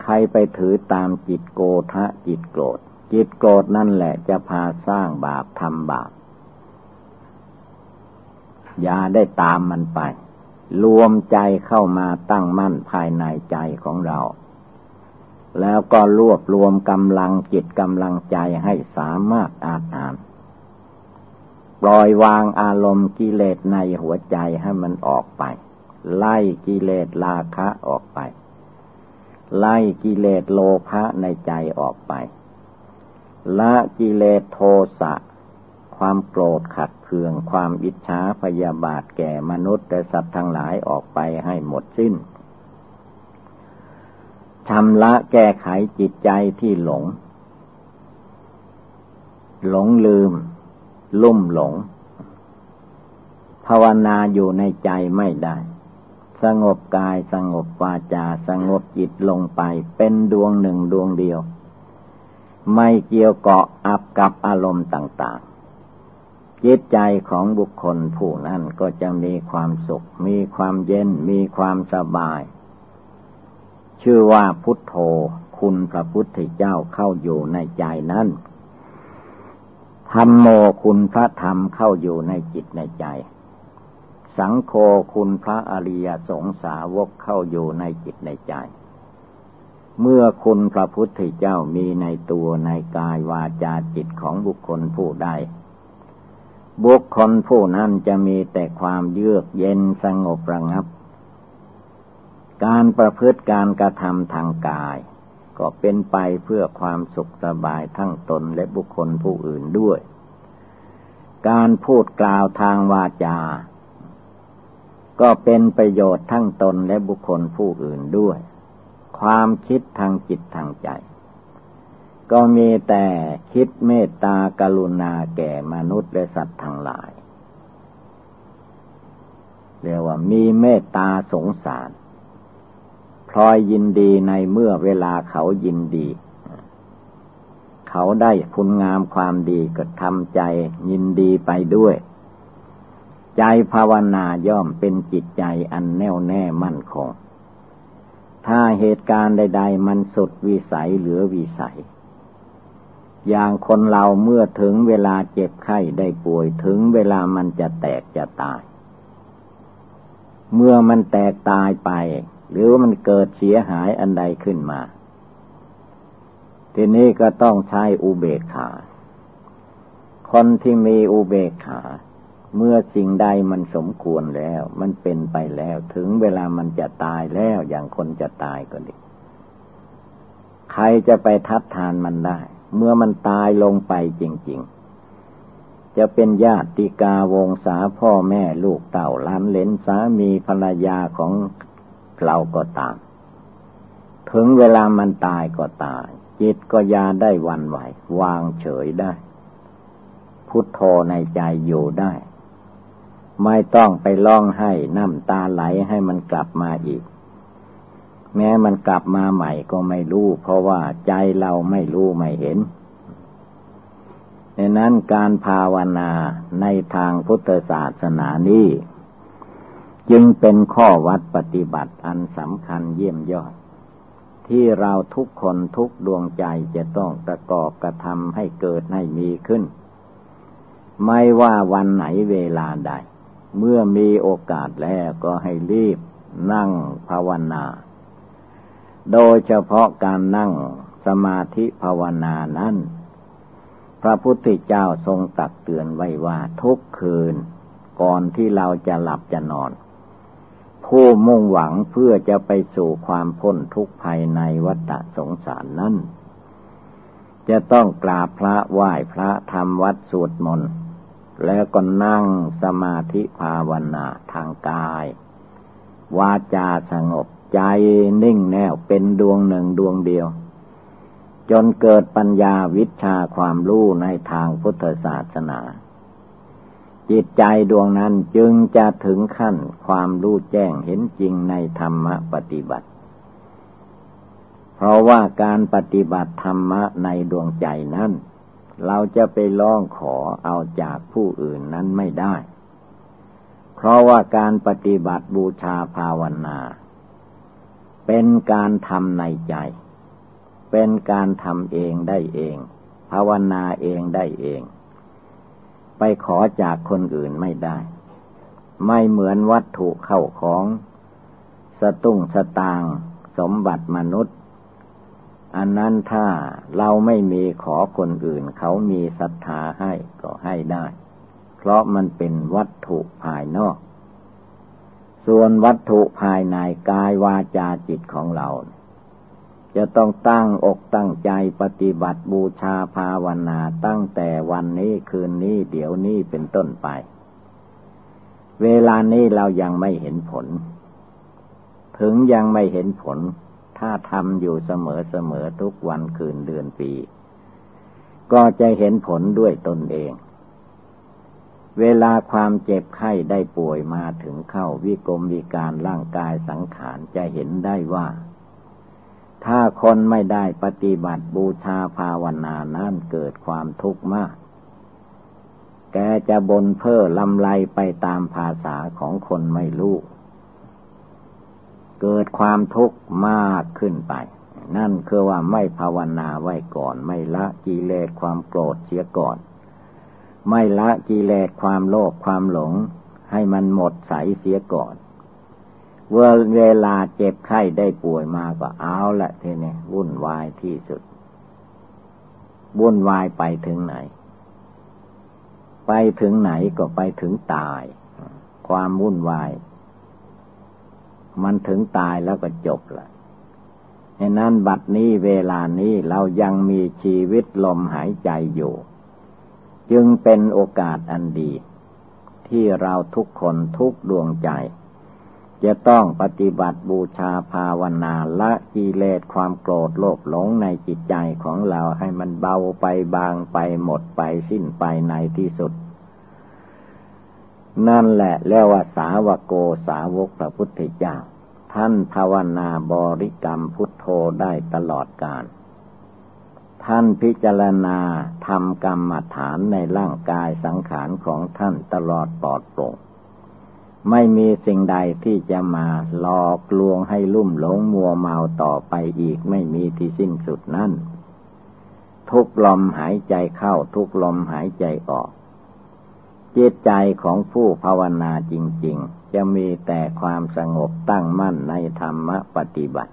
ใครไปถือตามจิตโกทะจิตโกรธ จิตโกรธนั่นแหละจะพาสร้างบาปทำบาปอย่าได้ตามมันไป รวมใจเข้ามาตั้งมั่นภายในใจของเรา แล้วก็รวบรวมกำลังจิตกำลังใจให้สามารถอาจอ่าน ปล่อยวางอารมณ์กิเลสในหัวใจให้มันออกไป ไล่กิเลสราคะออกไป ไล่กิเลสโลภะในใจออกไปละกิเลสโทสะ ความโกรธขัดเคือง ความอิจฉาพยาบาทแก่มนุษย์และสัตว์ทั้งหลายออกไปให้หมดสิ้นชำระแก้ไขจิตใจที่หลง หลงลืม ลุ่มหลง ภาวนาอยู่ในใจไม่ได้ สงบกายสงบวาจา สงบจิตลงไป เป็นดวงหนึ่งดวงเดียว ไม่เกี่ยวเกาะอับกับอารมณ์ต่าง จิตใจของบุคคลผู้นั้นก็จะมีความสุข มีความเย็น มีความสบาย ชื่อว่าพุทโธ คุณพระพุทธเจ้าเข้าอยู่ในใจนั้นธรรมโมคุณพระธรรมเข้าอยู่ในจิตในใจ สังโฆคุณพระอริยสงสาวกเข้าอยู่ในจิตในใจ เมื่อคุณพระพุทธเจ้ามีในตัวในกายวาจาจิตของบุคคลผู้ใด บุคคลผู้นั้นจะมีแต่ความเยือกเย็นสงบระงับ การประพฤติการกระทำทางกาย ก็เป็นไปเพื่อความสุขสบายทั้งตนและบุคคลผู้อื่นด้วย การพูดกล่าวทางวาจา ก็เป็นประโยชน์ทั้งตนและบุคคลผู้อื่นด้วย ความคิดทางจิตทางใจ ก็มีแต่คิดเมตตากรุณาแก่มนุษย์และสัตว์ทั้งหลาย เรียกว่ามีเมตตาสงสารพลอยยินดีในเมื่อเวลาเขายินดี เขาได้คุณงามความดีก็ทำใจยินดีไปด้วย ใจภาวนาย่อมเป็นจิตใจอันแน่วแน่มั่นคง ถ้าเหตุการณ์ใด ๆ มันสุดวิสัยเหลือวิสัย อย่างคนเราเมื่อถึงเวลาเจ็บไข้ได้ป่วยถึงเวลามันจะแตกจะตาย เมื่อมันแตกตายไป หรือว่ามันเกิดเสียหายอันใดขึ้นมา ทีนี้ก็ต้องใช้อุเบกขา คนที่มีอุเบกขา เมื่อสิ่งใดมันสมควรแล้ว มันเป็นไปแล้ว ถึงเวลามันจะตายแล้วอย่างคนจะตายก็ดี ใครจะไปทัดทานมันได้ เมื่อมันตายลงไปจริง ๆ จะเป็นญาติกาวงศาพ่อแม่ลูกเต่าล้านเลนสามีภรรยาของเราก็ตาม ถึงเวลามันตายก็ตาย จิตก็ยาได้วันไหว วางเฉยได้ พุทโธในใจอยู่ได้ ไม่ต้องไปร้องให้น้ำตาไหลให้มันกลับมาอีก แม้มันกลับมาใหม่ก็ไม่รู้ เพราะว่าใจเราไม่รู้ไม่เห็นดังนั้นการภาวนาในทางพุทธศาสนานี้จึงเป็นข้อวัดปฏิบัติอันสำคัญเยี่ยมยอด ที่เราทุกคนทุกดวงใจจะต้องประกอบกระทำให้เกิดให้มีขึ้น ไม่ว่าวันไหนเวลาใด เมื่อมีโอกาสแล้วก็ให้รีบนั่งภาวนา โดยเฉพาะการนั่งสมาธิภาวนานั้น พระพุทธเจ้าทรงตักเตือนไว้ว่าทุกคืนก่อนที่เราจะหลับจะนอน ผู้มุ่งหวังเพื่อจะไปสู่ความพ้นทุกข์ภายในวัฏสงสารนั้น จะต้องกราบพระไหว้พระทำวัดสวดมนต์แล้วก็นั่งสมาธิภาวนาทางกาย วาจาสงบ ใจนิ่งแน่วเป็นดวงหนึ่งดวงเดียว จนเกิดปัญญาวิชาความรู้ในทางพุทธศาสนา จิตใจดวงนั้นจึงจะถึงขั้นความรู้แจ้งเห็นจริงในธรรมปฏิบัติ เพราะว่าการปฏิบัติธรรมะในดวงใจนั้น เราจะไปร้องขอเอาจากผู้อื่นนั้นไม่ได้ เพราะว่าการปฏิบัติบูชาภาวนา เป็นการทำในใจ เป็นการทำเองได้เอง ภาวนาเองได้เอง ไปขอจากคนอื่นไม่ได้ ไม่เหมือนวัตถุเข้าของ สตุ้งสตาง สมบัติมนุษย์ อันนั้นถ้าเราไม่มีขอคนอื่น เขามีศรัทธาให้ก็ให้ได้ เพราะมันเป็นวัตถุภายนอก ส่วนวัตถุภายในกายวาจาจิตของเรา จะต้องตั้งอกตั้งใจปฏิบัติบูชาภาวนาตั้งแต่วันนี้คืนนี้เดี๋ยวนี้เป็นต้นไป เวลานี้เรายังไม่เห็นผล ถึงยังไม่เห็นผล ถ้าทำอยู่เสมอเสมอทุกวันคืนเดือนปี ก็จะเห็นผลด้วยตนเอง เวลาความเจ็บไข้ได้ป่วยมาถึงเข้าวิกรมวิการร่างกายสังขารจะเห็นได้ว่า ถ้าคนไม่ได้ปฏิบัติบูชาภาวนานั้นเกิดความทุกข์มาก แกจะบนเพ้อลำไรไปตามภาษาของคนไม่รู้ เกิดความทุกข์มากขึ้นไป นั่นคือว่าไม่ภาวนาไว้ก่อนไม่ละกิเลสความโกรธเสียก่อน ไม่ละกิเลสความโลภความหลง ให้มันหมดใสเสียก่อนเวลาเจ็บไข้ได้ป่วยมาก็เอาละทีนี้วุ่นวายที่สุด วุ่นวายไปถึงไหน ไปถึงไหนก็ไปถึงตาย ความวุ่นวาย มันถึงตายแล้วก็จบละฉะนั้นบัดนี้เวลานี้เรายังมีชีวิตลมหายใจอยู่ จึงเป็นโอกาสอันดี ที่เราทุกคนทุกดวงใจ จะต้องปฏิบัติบูชาภาวนาละกิเลสความโกรธโลภหลงในจิตใจของเราให้มันเบาไปบางไปหมดไปสิ้นไปในที่สุด นั่นแหละเรียกว่าสาวโกสาวกพระพุทธเจ้าท่านภาวนาบริกรรมพุทโธได้ตลอดกาล ท่านพิจารณาทำกรรมฐานในร่างกายสังขารของท่านตลอดปลอดโปร่งไม่มีสิ่งใดที่จะมาหลอกลวงให้ลุ่มหลงมัวเมาต่อไปอีกไม่มีที่สิ้นสุดนั่น ทุกลมหายใจเข้าทุกลมหายใจออก จิตใจของผู้ภาวนาจริง ๆ จะมีแต่ความสงบตั้งมั่นในธรรมปฏิบัติ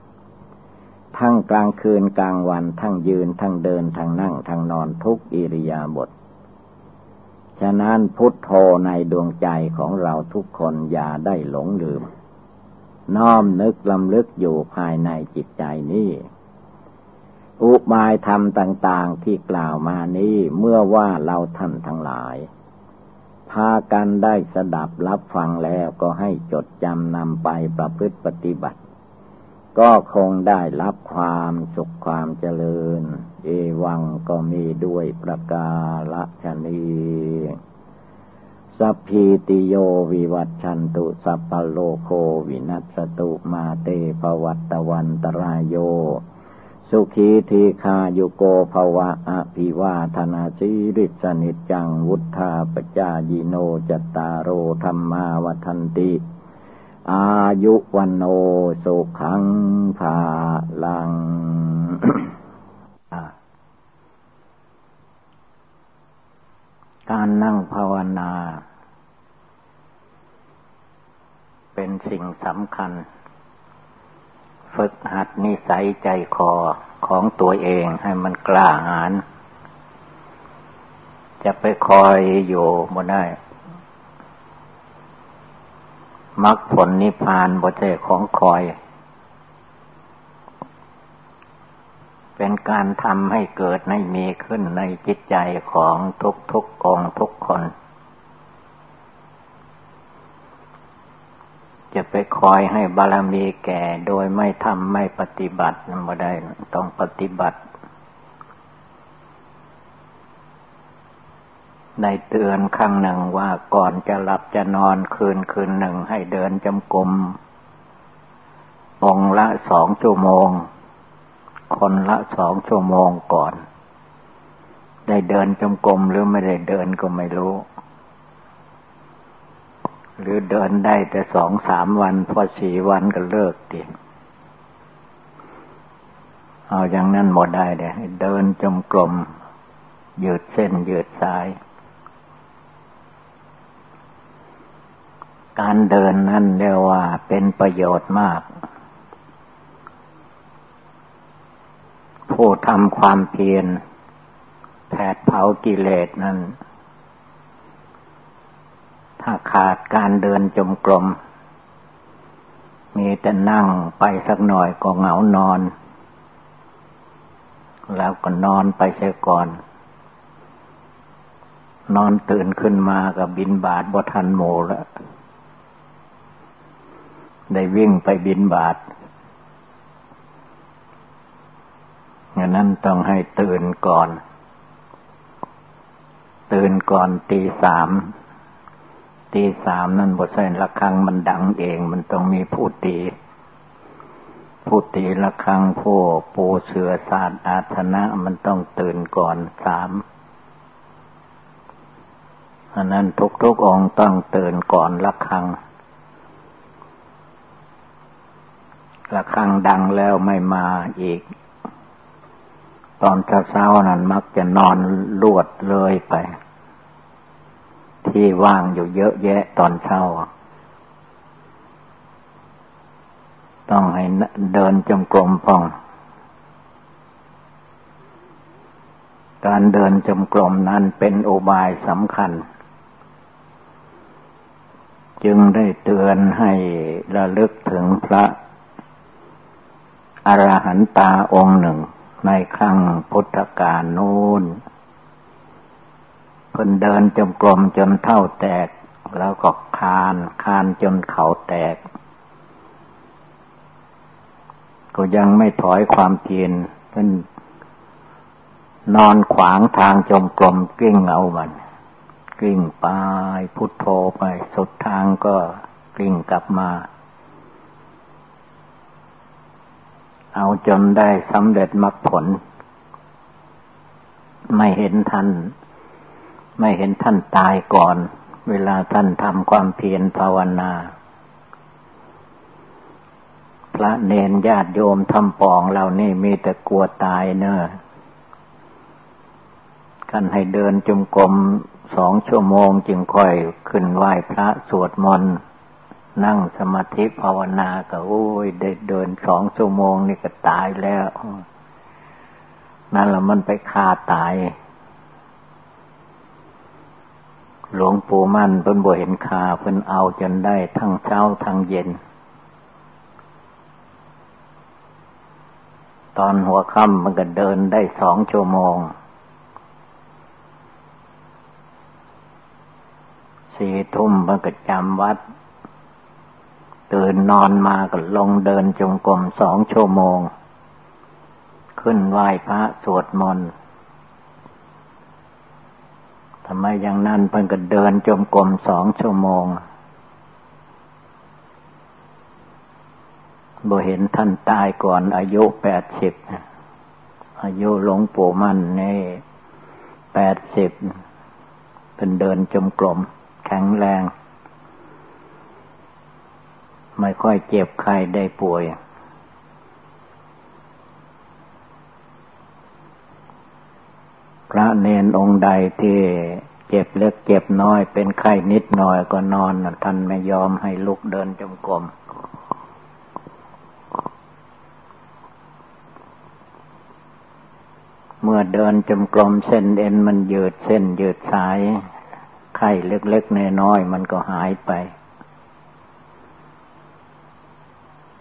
ทั้งกลางคืนกลางวัน ทั้งยืน ทั้งเดิน ทั้งนั่ง ทั้งนอนทุกอิริยาบถฉะนั้นพุทโธในดวงใจของเราทุกคนอย่าได้หลงลืม น้อมนึกลำลึกอยู่ภายในจิตใจนี้ อุบายธรรมต่างๆที่กล่าวมานี้เมื่อว่าเราท่านทั้งหลาย พากันได้สดับรับฟังแล้วก็ให้จดจำนำไปประพฤติปฏิบัติ ก็คงได้รับความสุขความเจริญ เอวังก็มีด้วยประการฉะนี้ สัพพีติโยวิวัชชันตุสัพพะโรโควินัสสะตุมาเต ภะวัตวันตะราโย สุขีทีฆายุโก ภะวะ อะภิวาทะนะสีลิสสะ นิจจังวุฑฒาปะจายิโนจตารโรธรรมาวันติ อายุวันโนสุขังภาลัง การนั่งภาวนา เป็นสิ่งสำคัญ ฝึกหัดนิสัยใจคอของตัวเองให้มันกล้าหาญจะไปคอยอยู่บ่ได้ มรรคผลนิพพานบ่ใช่ของคอย เป็นการทำให้เกิดให้มีขึ้นในจิตใจของทุกทุกองทุกคน จะไปคอยให้บารมีแก่โดยไม่ทำไม่ปฏิบัตินั่นบ่ได้ต้องปฏิบัติ ในเตือนครั้งหนึ่งว่าก่อนจะหลับจะนอนคืนคืนหนึ่งให้เดินจำกรมองละสองชั่วโมง คนละสองชั่วโมงก่อน ได้เดินจมกรมหรือไม่ได้เดินก็ไม่รู้ หรือเดินได้แต่สองสามวันพอสี่วันก็เลิกติเอาอย่างนั้นหมดได้เดี๋ยเดินจมกลมยืดเส้นยืดสาย การเดินนั่นเรียกว่าเป็นประโยชน์มาก ผู้ทำความเพียรแผดเผากิเลสนั้น ถ้าขาดการเดินจมกลม มีแต่นั่งไปสักหน่อยก็เหงานอน แล้วก็นอนไปเสียก่อนนอนตื่นขึ้นมากับบินบาทบ่ทันโมแล้ว ได้วิ่งไปบินบาทงั้นนั้นต้องให้ตื่นก่อน ตื่นก่อนตีสาม ตีสามนั่นบทใส่ระฆังมันดังเองมันต้องมีผู้ตีผู้ตีระฆังผู้ปูเสือศาสตร์อาธนะมันต้องตื่นก่อนสามอันนั้นทุกๆองต้องตื่นก่อนระฆัง ระฆังดังแล้วไม่มาอีก ตอนเช้าๆนั้นมักจะนอนลวดเลยไป ที่ว่างอยู่เยอะแยะตอนเช้า ต้องให้เดินจมกรมป้อง การเดินจมกรมนั้นเป็นอุบายสำคัญจึงได้เตือนให้ระลึกถึงพระ อรหันตาองค์หนึ่ง ในครั้งพุทธกาลนู้นเพิ่นเดินจมกลมจนเท่าแตก แล้วก็คานคานจนเขาแตก ก็ยังไม่ถอยความเพียรเพิ่นนอนขวางทางจมกลมกิ้งเอามันกลิ้งไปพุทโธไปสุดทางก็กลิ้งกลับมา เอาจนได้สำเร็จมรรคผล ไม่เห็นท่าน ไม่เห็นท่านตายก่อน เวลาท่านทำความเพียรภาวนา พระเนนญาติโยมทำปองเหล่านี้มีแต่กลัวตายเนอะท่านให้เดินจมกรมสองชั่วโมงจึงค่อยขึ้นไหว้พระสวดมนต์ นั่งสมาธิภาวนาก็โอ้ยได้เดินสองชั่วโมงนี่ก็ตายแล้ว นั่นละมันไปฆ่าตาย หลวงปู่มั่นเพิ่นบ่เห็นคาเพิ่นเอาจนได้ทั้งเช้าทั้งเย็น ตอนหัวค่ำมันก็เดินได้สองชั่วโมงสี่ทุ่มมันก็จำวัด ตื่นนอนมาก็ลงเดินจงกรมสองชั่วโมง ขึ้นไหว้พระสวดมนต์ทำไมอย่างนั้นเพิ่นก็เดินจมกรมสองชั่วโมงบ่เห็นท่านตายก่อนอายุแปดสิบอายุหลวงปู่มั่นนี่แปดสิบเป็นเดินจมกลม แข็งแรง ไม่ค่อยเจ็บใครได้ป่วย พระเนนองค์ใดที่เจ็บเล็กเจ็บน้อยเป็นไข้นิดหน่อยก็นอน ท่านไม่ยอมให้ลุกเดินจมกรมเมื่อเดินจมกลมเส้นเอ็นมันยืดเส้นยืดสาย ไข้เล็กๆน้อยๆมันก็หายไป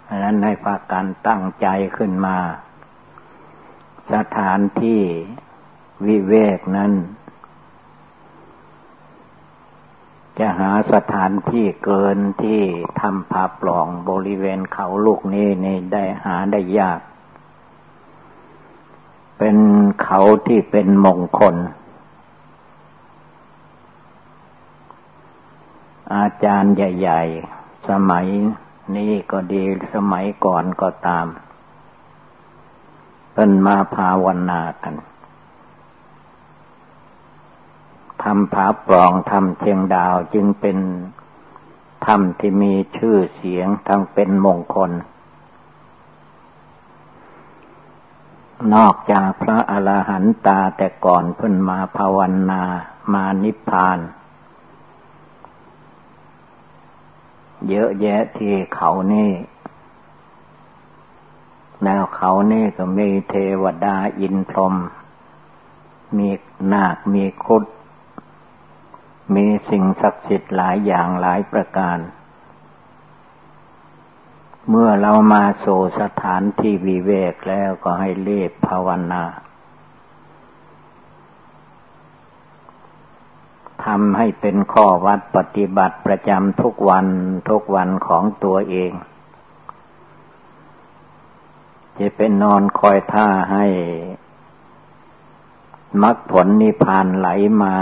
ดังนั้นให้พาการตั้งใจขึ้นมา สถานที่วิเวกนั้น จะหาสถานที่เกินที่ทำผาปล่องบริเวณเขาลูกนี้นี่ได้หาได้ยาก เป็นเขาที่เป็นมงคลอาจารย์ใหญ่ ๆ สมัย นี้ก็ดีสมัยก่อนก็ตามเป็นมาภาวนากันทำผาปลองทำเชียงดาวจึงเป็นธรรมที่มีชื่อเสียงทั้งเป็นมงคล นอกจากพระอรหันตาแต่ก่อนเพิ่นมาภาวนามานิพพาน เยอะแยะที่เขานี่แนวเขานี่ก็มีเทวดาอินพรหมมีนาค มีคุด มีสิ่งศักดิ์สิทธิ์หลายอย่างหลายประการ เมื่อเรามาโสสถานที่วิเวกแล้วก็ให้เรีบภาวนา ทำให้เป็นข้อวัดปฏิบัติประจำทุกวันทุกวันของตัวเอง จะเป็นนอนคอยท่าให้มรรคผลนิพพานไหลมา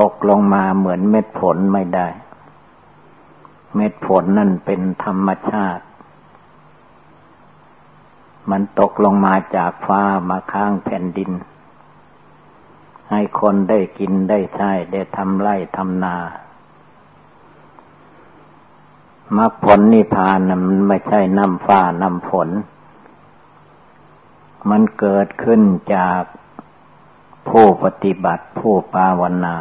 ตกลงมาเหมือนเม็ดฝนไม่ได้ เม็ดฝนนั่นเป็นธรรมชาติ มันตกลงมาจากฟ้ามาข้างแผ่นดิน ให้คนได้กินได้ใช้ ได้ทำไร่ทำนามรรคผลนิพพานมันไม่ใช่น้ำฟ้าน้ำฝน มันเกิดขึ้นจากผู้ปฏิบัติผู้ภาวนา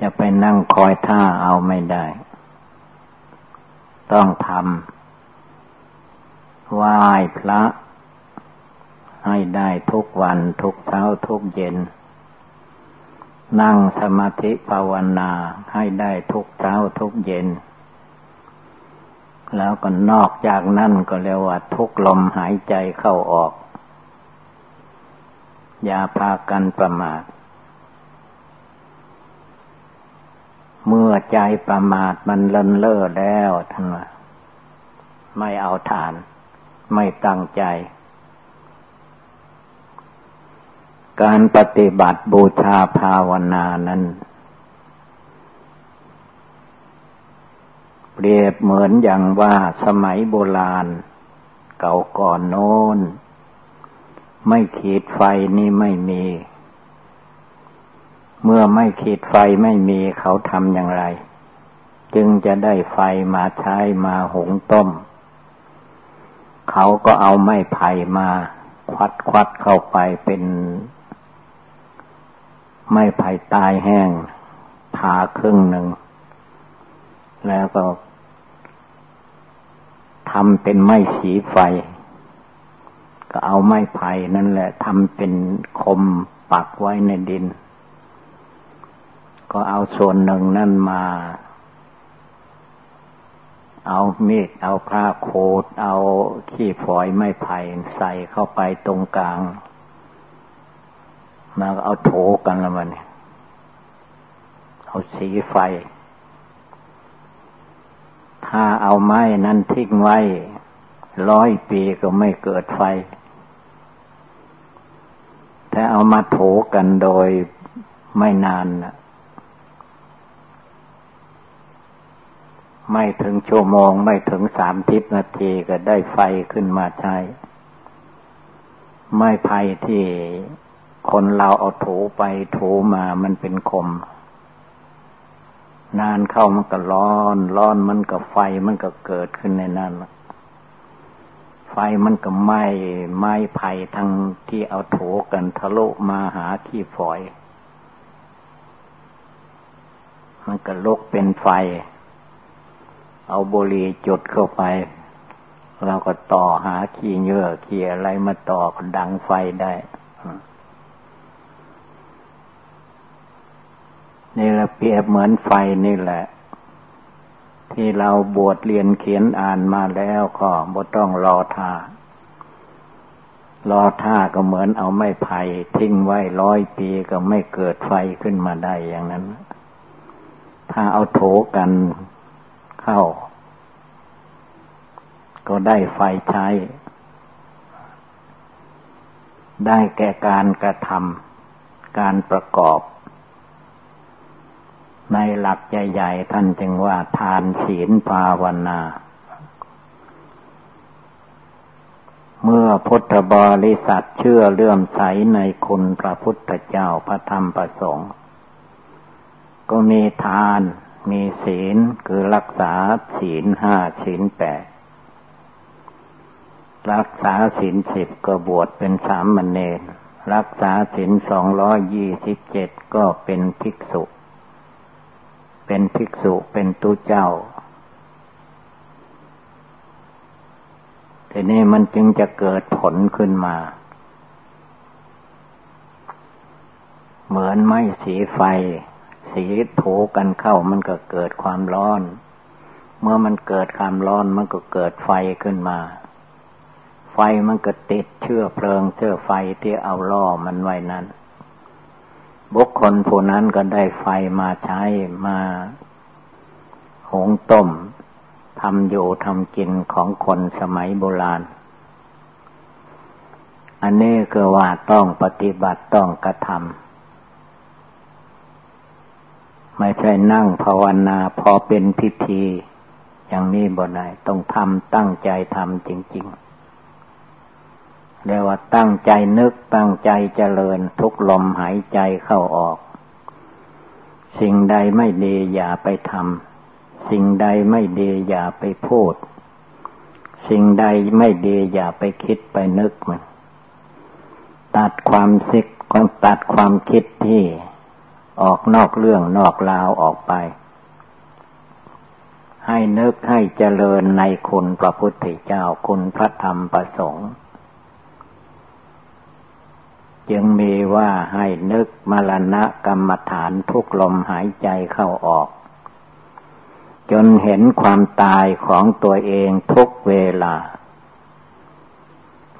จะไปนั่งคอยท่าเอาไม่ได้ ต้องทำไหว้พระ ให้ได้ทุกวันทุกเช้าทุกเย็น นั่งสมาธิภาวนาให้ได้ทุกเช้าทุกเย็น แล้วก็นอกจากนั้นก็เรียกว่าทุกลมหายใจเข้าออก อย่าพากันประมาทเมื่อใจประมาทมันเลินเล่อแล้วท่านว่าไม่เอาฐาน ไม่ตั้งใจ การปฏิบัติบูชาภาวนานั้น เปรียบเหมือนอย่างว่าสมัยโบราณ เก่าก่อนโน้น ไม่ขีดไฟนี่ไม่มี เมื่อไม่ขีดไฟไม่มีเขาทำอย่างไร จึงจะได้ไฟมาใช้มาหุงต้ม เขาก็เอาไม้ไผ่มาควัดควัดเข้าไปเป็น ไม่ไผ่ตายแห้งผ่าครึ่งหนึ่ง แล้วก็ทำเป็นไม้สีไฟ ก็เอาไม้ไผ่นั่นแหละทำเป็นคมปักไว้ในดิน ก็เอาส่วนหนึ่งนั่นมา เอามีดเอาผ้าโคดเอาขี้ฝอยไม้ไผ่ใส่เข้าไปตรงกลาง มาก็เอาโถกันละมันเอาสีไฟ ถ้าเอาไม้นั้นทิ้งไว้ ร้อยปีก็ไม่เกิดไฟ ถ้าเอามาโถกันโดยไม่นานนะไม่ถึงชั่วโมงไม่ถึงสามทิศนาทีก็ได้ไฟขึ้นมาใช้ ไม้ไผ่ที่ คนเราเอาถูไปถูมามันเป็นคม นานเข้ามันก็ร้อน ร้อนมันก็ไฟมันก็เกิดขึ้นในนั้นไฟมันก็ไหม้ไหม้ไผ่ทั้งที่เอาถูกันทะลุมาหาขี้ฝอย มันก็ลุกเป็นไฟ เอาบุหรี่จุดเข้าไป เราก็ต่อหาขี้เยื่อขี้อะไรมาต่อก็ดังไฟได้ นี่แหละเปรียบเหมือนไฟนี่แหละ ที่เราบวชเรียนเขียนอ่านมาแล้วก็บ่ต้องรอท่ารอท่าก็เหมือนเอาไม้ไผ่ทิ้งไว้ร้อยปีก็ไม่เกิดไฟขึ้นมาได้อย่างนั้น ถ้าเอาโถกันเข้า ก็ได้ไฟใช้ ได้แก่การกระทำการประกอบ ในหลักใหญ่ๆท่านจึงว่าทานศีลภาวนา เมื่อพุทธบริษัทเชื่อเลื่อมใสในคุณพระพุทธเจ้าพระธรรมประสงค์ ก็มีทานมีศีลคือรักษาศีลห้าศีลแปดรักษาศีลสิบก็บวชเป็นสามมเณรรักษาศีลสองร้อยยี่สิบเจ็ดก็เป็นภิกษุ เป็นภิกษุเป็นตุเจ้า ทีนี้มันจึงจะเกิดผลขึ้นมา เหมือนไม้สีไฟ สีถูกันเข้ามันก็เกิดความร้อน เมื่อมันเกิดความร้อนมันก็เกิดไฟขึ้นมา ไฟมันก็ติดเชื้อเพลิงเชื้อไฟที่เอาล่อมันไว้นั้น บุคคลผู้นั้นก็ได้ไฟมาใช้มาหงต้มทำอยู่ทำกินของคนสมัยโบราณ อันนี้คือว่าต้องปฏิบัติต้องกระทำไม่ใช่นั่งภาวนาพอเป็นพิธี อย่างนี้บ่ได้ต้องทำตั้งใจทำจริง ๆ เรียกว่าตั้งใจนึกตั้งใจเจริญทุกลมหายใจเข้าออก สิ่งใดไม่ดีอย่าไปทำสิ่งใดไม่ดีอย่าไปพูด สิ่งใดไม่ดีอย่าไปคิดไปนึกมัน ตัดความสิกความตัดความคิดที่ออกนอกเรื่องนอกราวออกไป ให้นึกให้เจริญในคุณพระพุทธเจ้าคุณพระธรรมประสงค์ จึงมีว่าให้นึกมรณะกรรมฐานทุกลมหายใจเข้าออก จนเห็นความตายของตัวเองทุกเวลา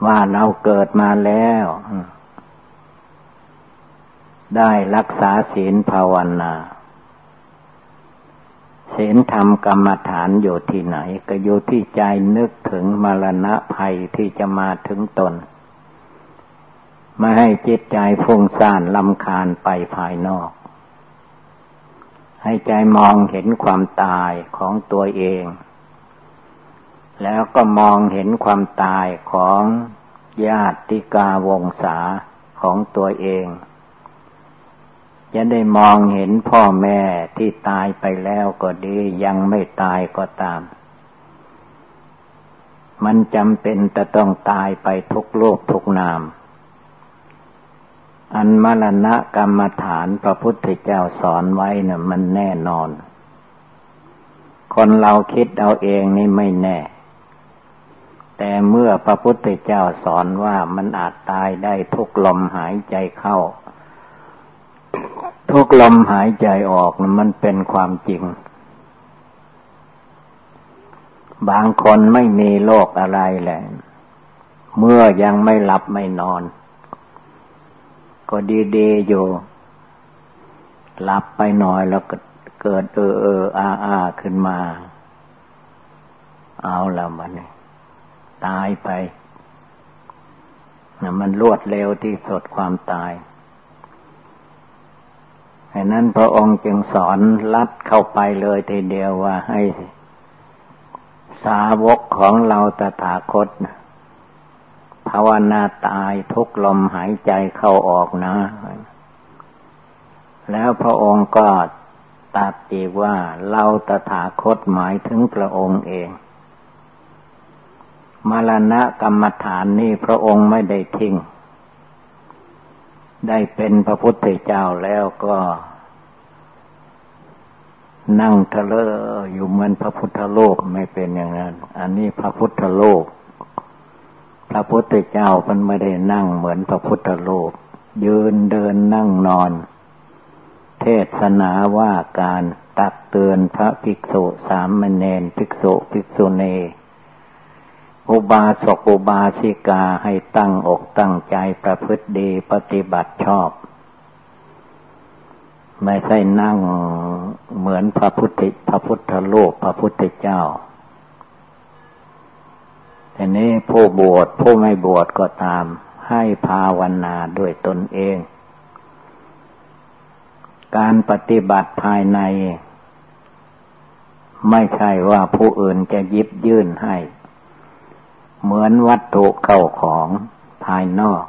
ว่าเราเกิดมาแล้ว ได้รักษาศีลภาวนาศีลธรรมกรรมฐานอยู่ที่ไหน ก็อยู่ที่ใจนึกถึงมรณะภัยที่จะมาถึงตน ไม่ให้จิตใจฟุ้งซ่านลำคาญไปภายนอก ให้ใจมองเห็นความตายของตัวเอง แล้วก็มองเห็นความตายของญาติกาวงศาของตัวเองจะได้มองเห็นพ่อแม่ที่ตายไปแล้วก็ดียังไม่ตายก็ตาม มันจำเป็นจะต้องตายไปทุกโลกทุกนาม อันมรณะกรรมฐานพระพุทธเจ้าสอนไว้นะ่ะ มันแน่นอน คนเราคิดเอาเองนี่ไม่แน่ แต่เมื่อพระพุทธเจ้าสอนว่ามันอาจตายได้ทุกลมหายใจเข้า ทุกลมหายใจออกมันเป็นความจริง บางคนไม่มีโรคอะไรแหละ เมื่อยังไม่หลับไม่นอน ก็ดีๆอยู่หลับไปหน่อยแล้วก็เกิดเออเอออาอาขึ้นมา เอาแล้วมันตายไปนะมันรวดเร็วที่สุดความตายฉะนั้นพระองค์จึงสอนลัดเข้าไปเลยทีเดียวว่าให้สาวกของเราตถาคต ภาวนาตายทุกลมหายใจเข้าออกนะ แล้วพระองค์ก็ตัดอีกว่าเราตถาคตหมายถึงพระองค์เองมรณะกรรมฐานนี่พระองค์ไม่ได้ทิ้ง ได้เป็นพระพุทธเจ้าแล้วก็ นั่งทะเลอยู่เหมือนพระพุทธโลกไม่เป็นอย่างนั้น อันนี้พระพุทธโลก พระพุทธเจ้ามันไม่ได้นั่งเหมือนพระพุทธโลก ยืนเดินนั่งนอน เทศนาว่าการตักเตือนพระภิกษุสามเณรภิกษุภิกษุณีอุบาสกอุบาสิกาให้ตั้งอกตั้งใจประพฤติดีปฏิบัติชอบ ไม่ใช่นั่งเหมือนพระพุทธพระพุทธโลกพระพุทธเจ้า แต่นี้ผู้บวชผู้ไม่บวชก็ตาม ให้ภาวนาด้วยตนเอง การปฏิบัติภายใน ไม่ใช่ว่าผู้อื่นจะยิบยื่นให้ เหมือนวัตถุเข้าของภายนอก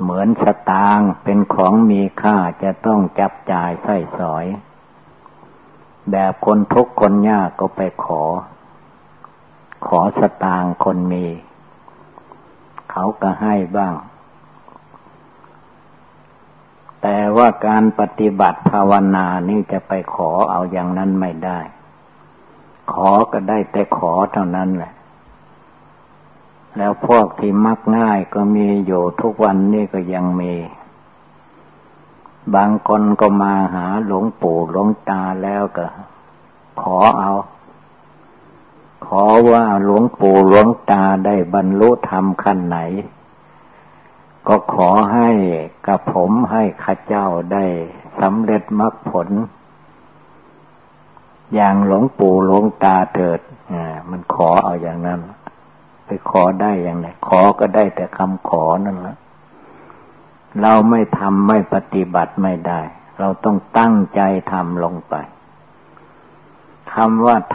เหมือนสตางเป็นของมีค่าจะต้องจับจ่ายใส่สอย แบบคนทุกคนยากก็ไปขอ ขอสตางคนมี เขาก็ให้บ้าง แต่ว่าการปฏิบัติภาวนานี่จะไปขอเอาอย่างนั้นไม่ได้ ขอก็ได้แต่ขอเท่านั้นแหละ แล้วพวกที่มักง่ายก็มีอยู่ทุกวันนี้ก็ยังมี บางคนก็มาหาหลวงปู่หลวงตาแล้วก็ ขอเอา ขอว่าหลวงปู่หลวงตาได้บรรลุธรรมขั้นไหน ก็ขอให้กับผมให้ข้าเจ้าได้สำเร็จมรรคผล อย่างหลวงปู่หลวงตาเถิดอ่ามันขอเอาอย่างนั้น ไปขอได้อย่างไรขอก็ได้แต่คำขอนั่นแหละ เราไม่ทำไม่ปฏิบัติไม่ได้ เราต้องตั้งใจทำลงไปคำว่าท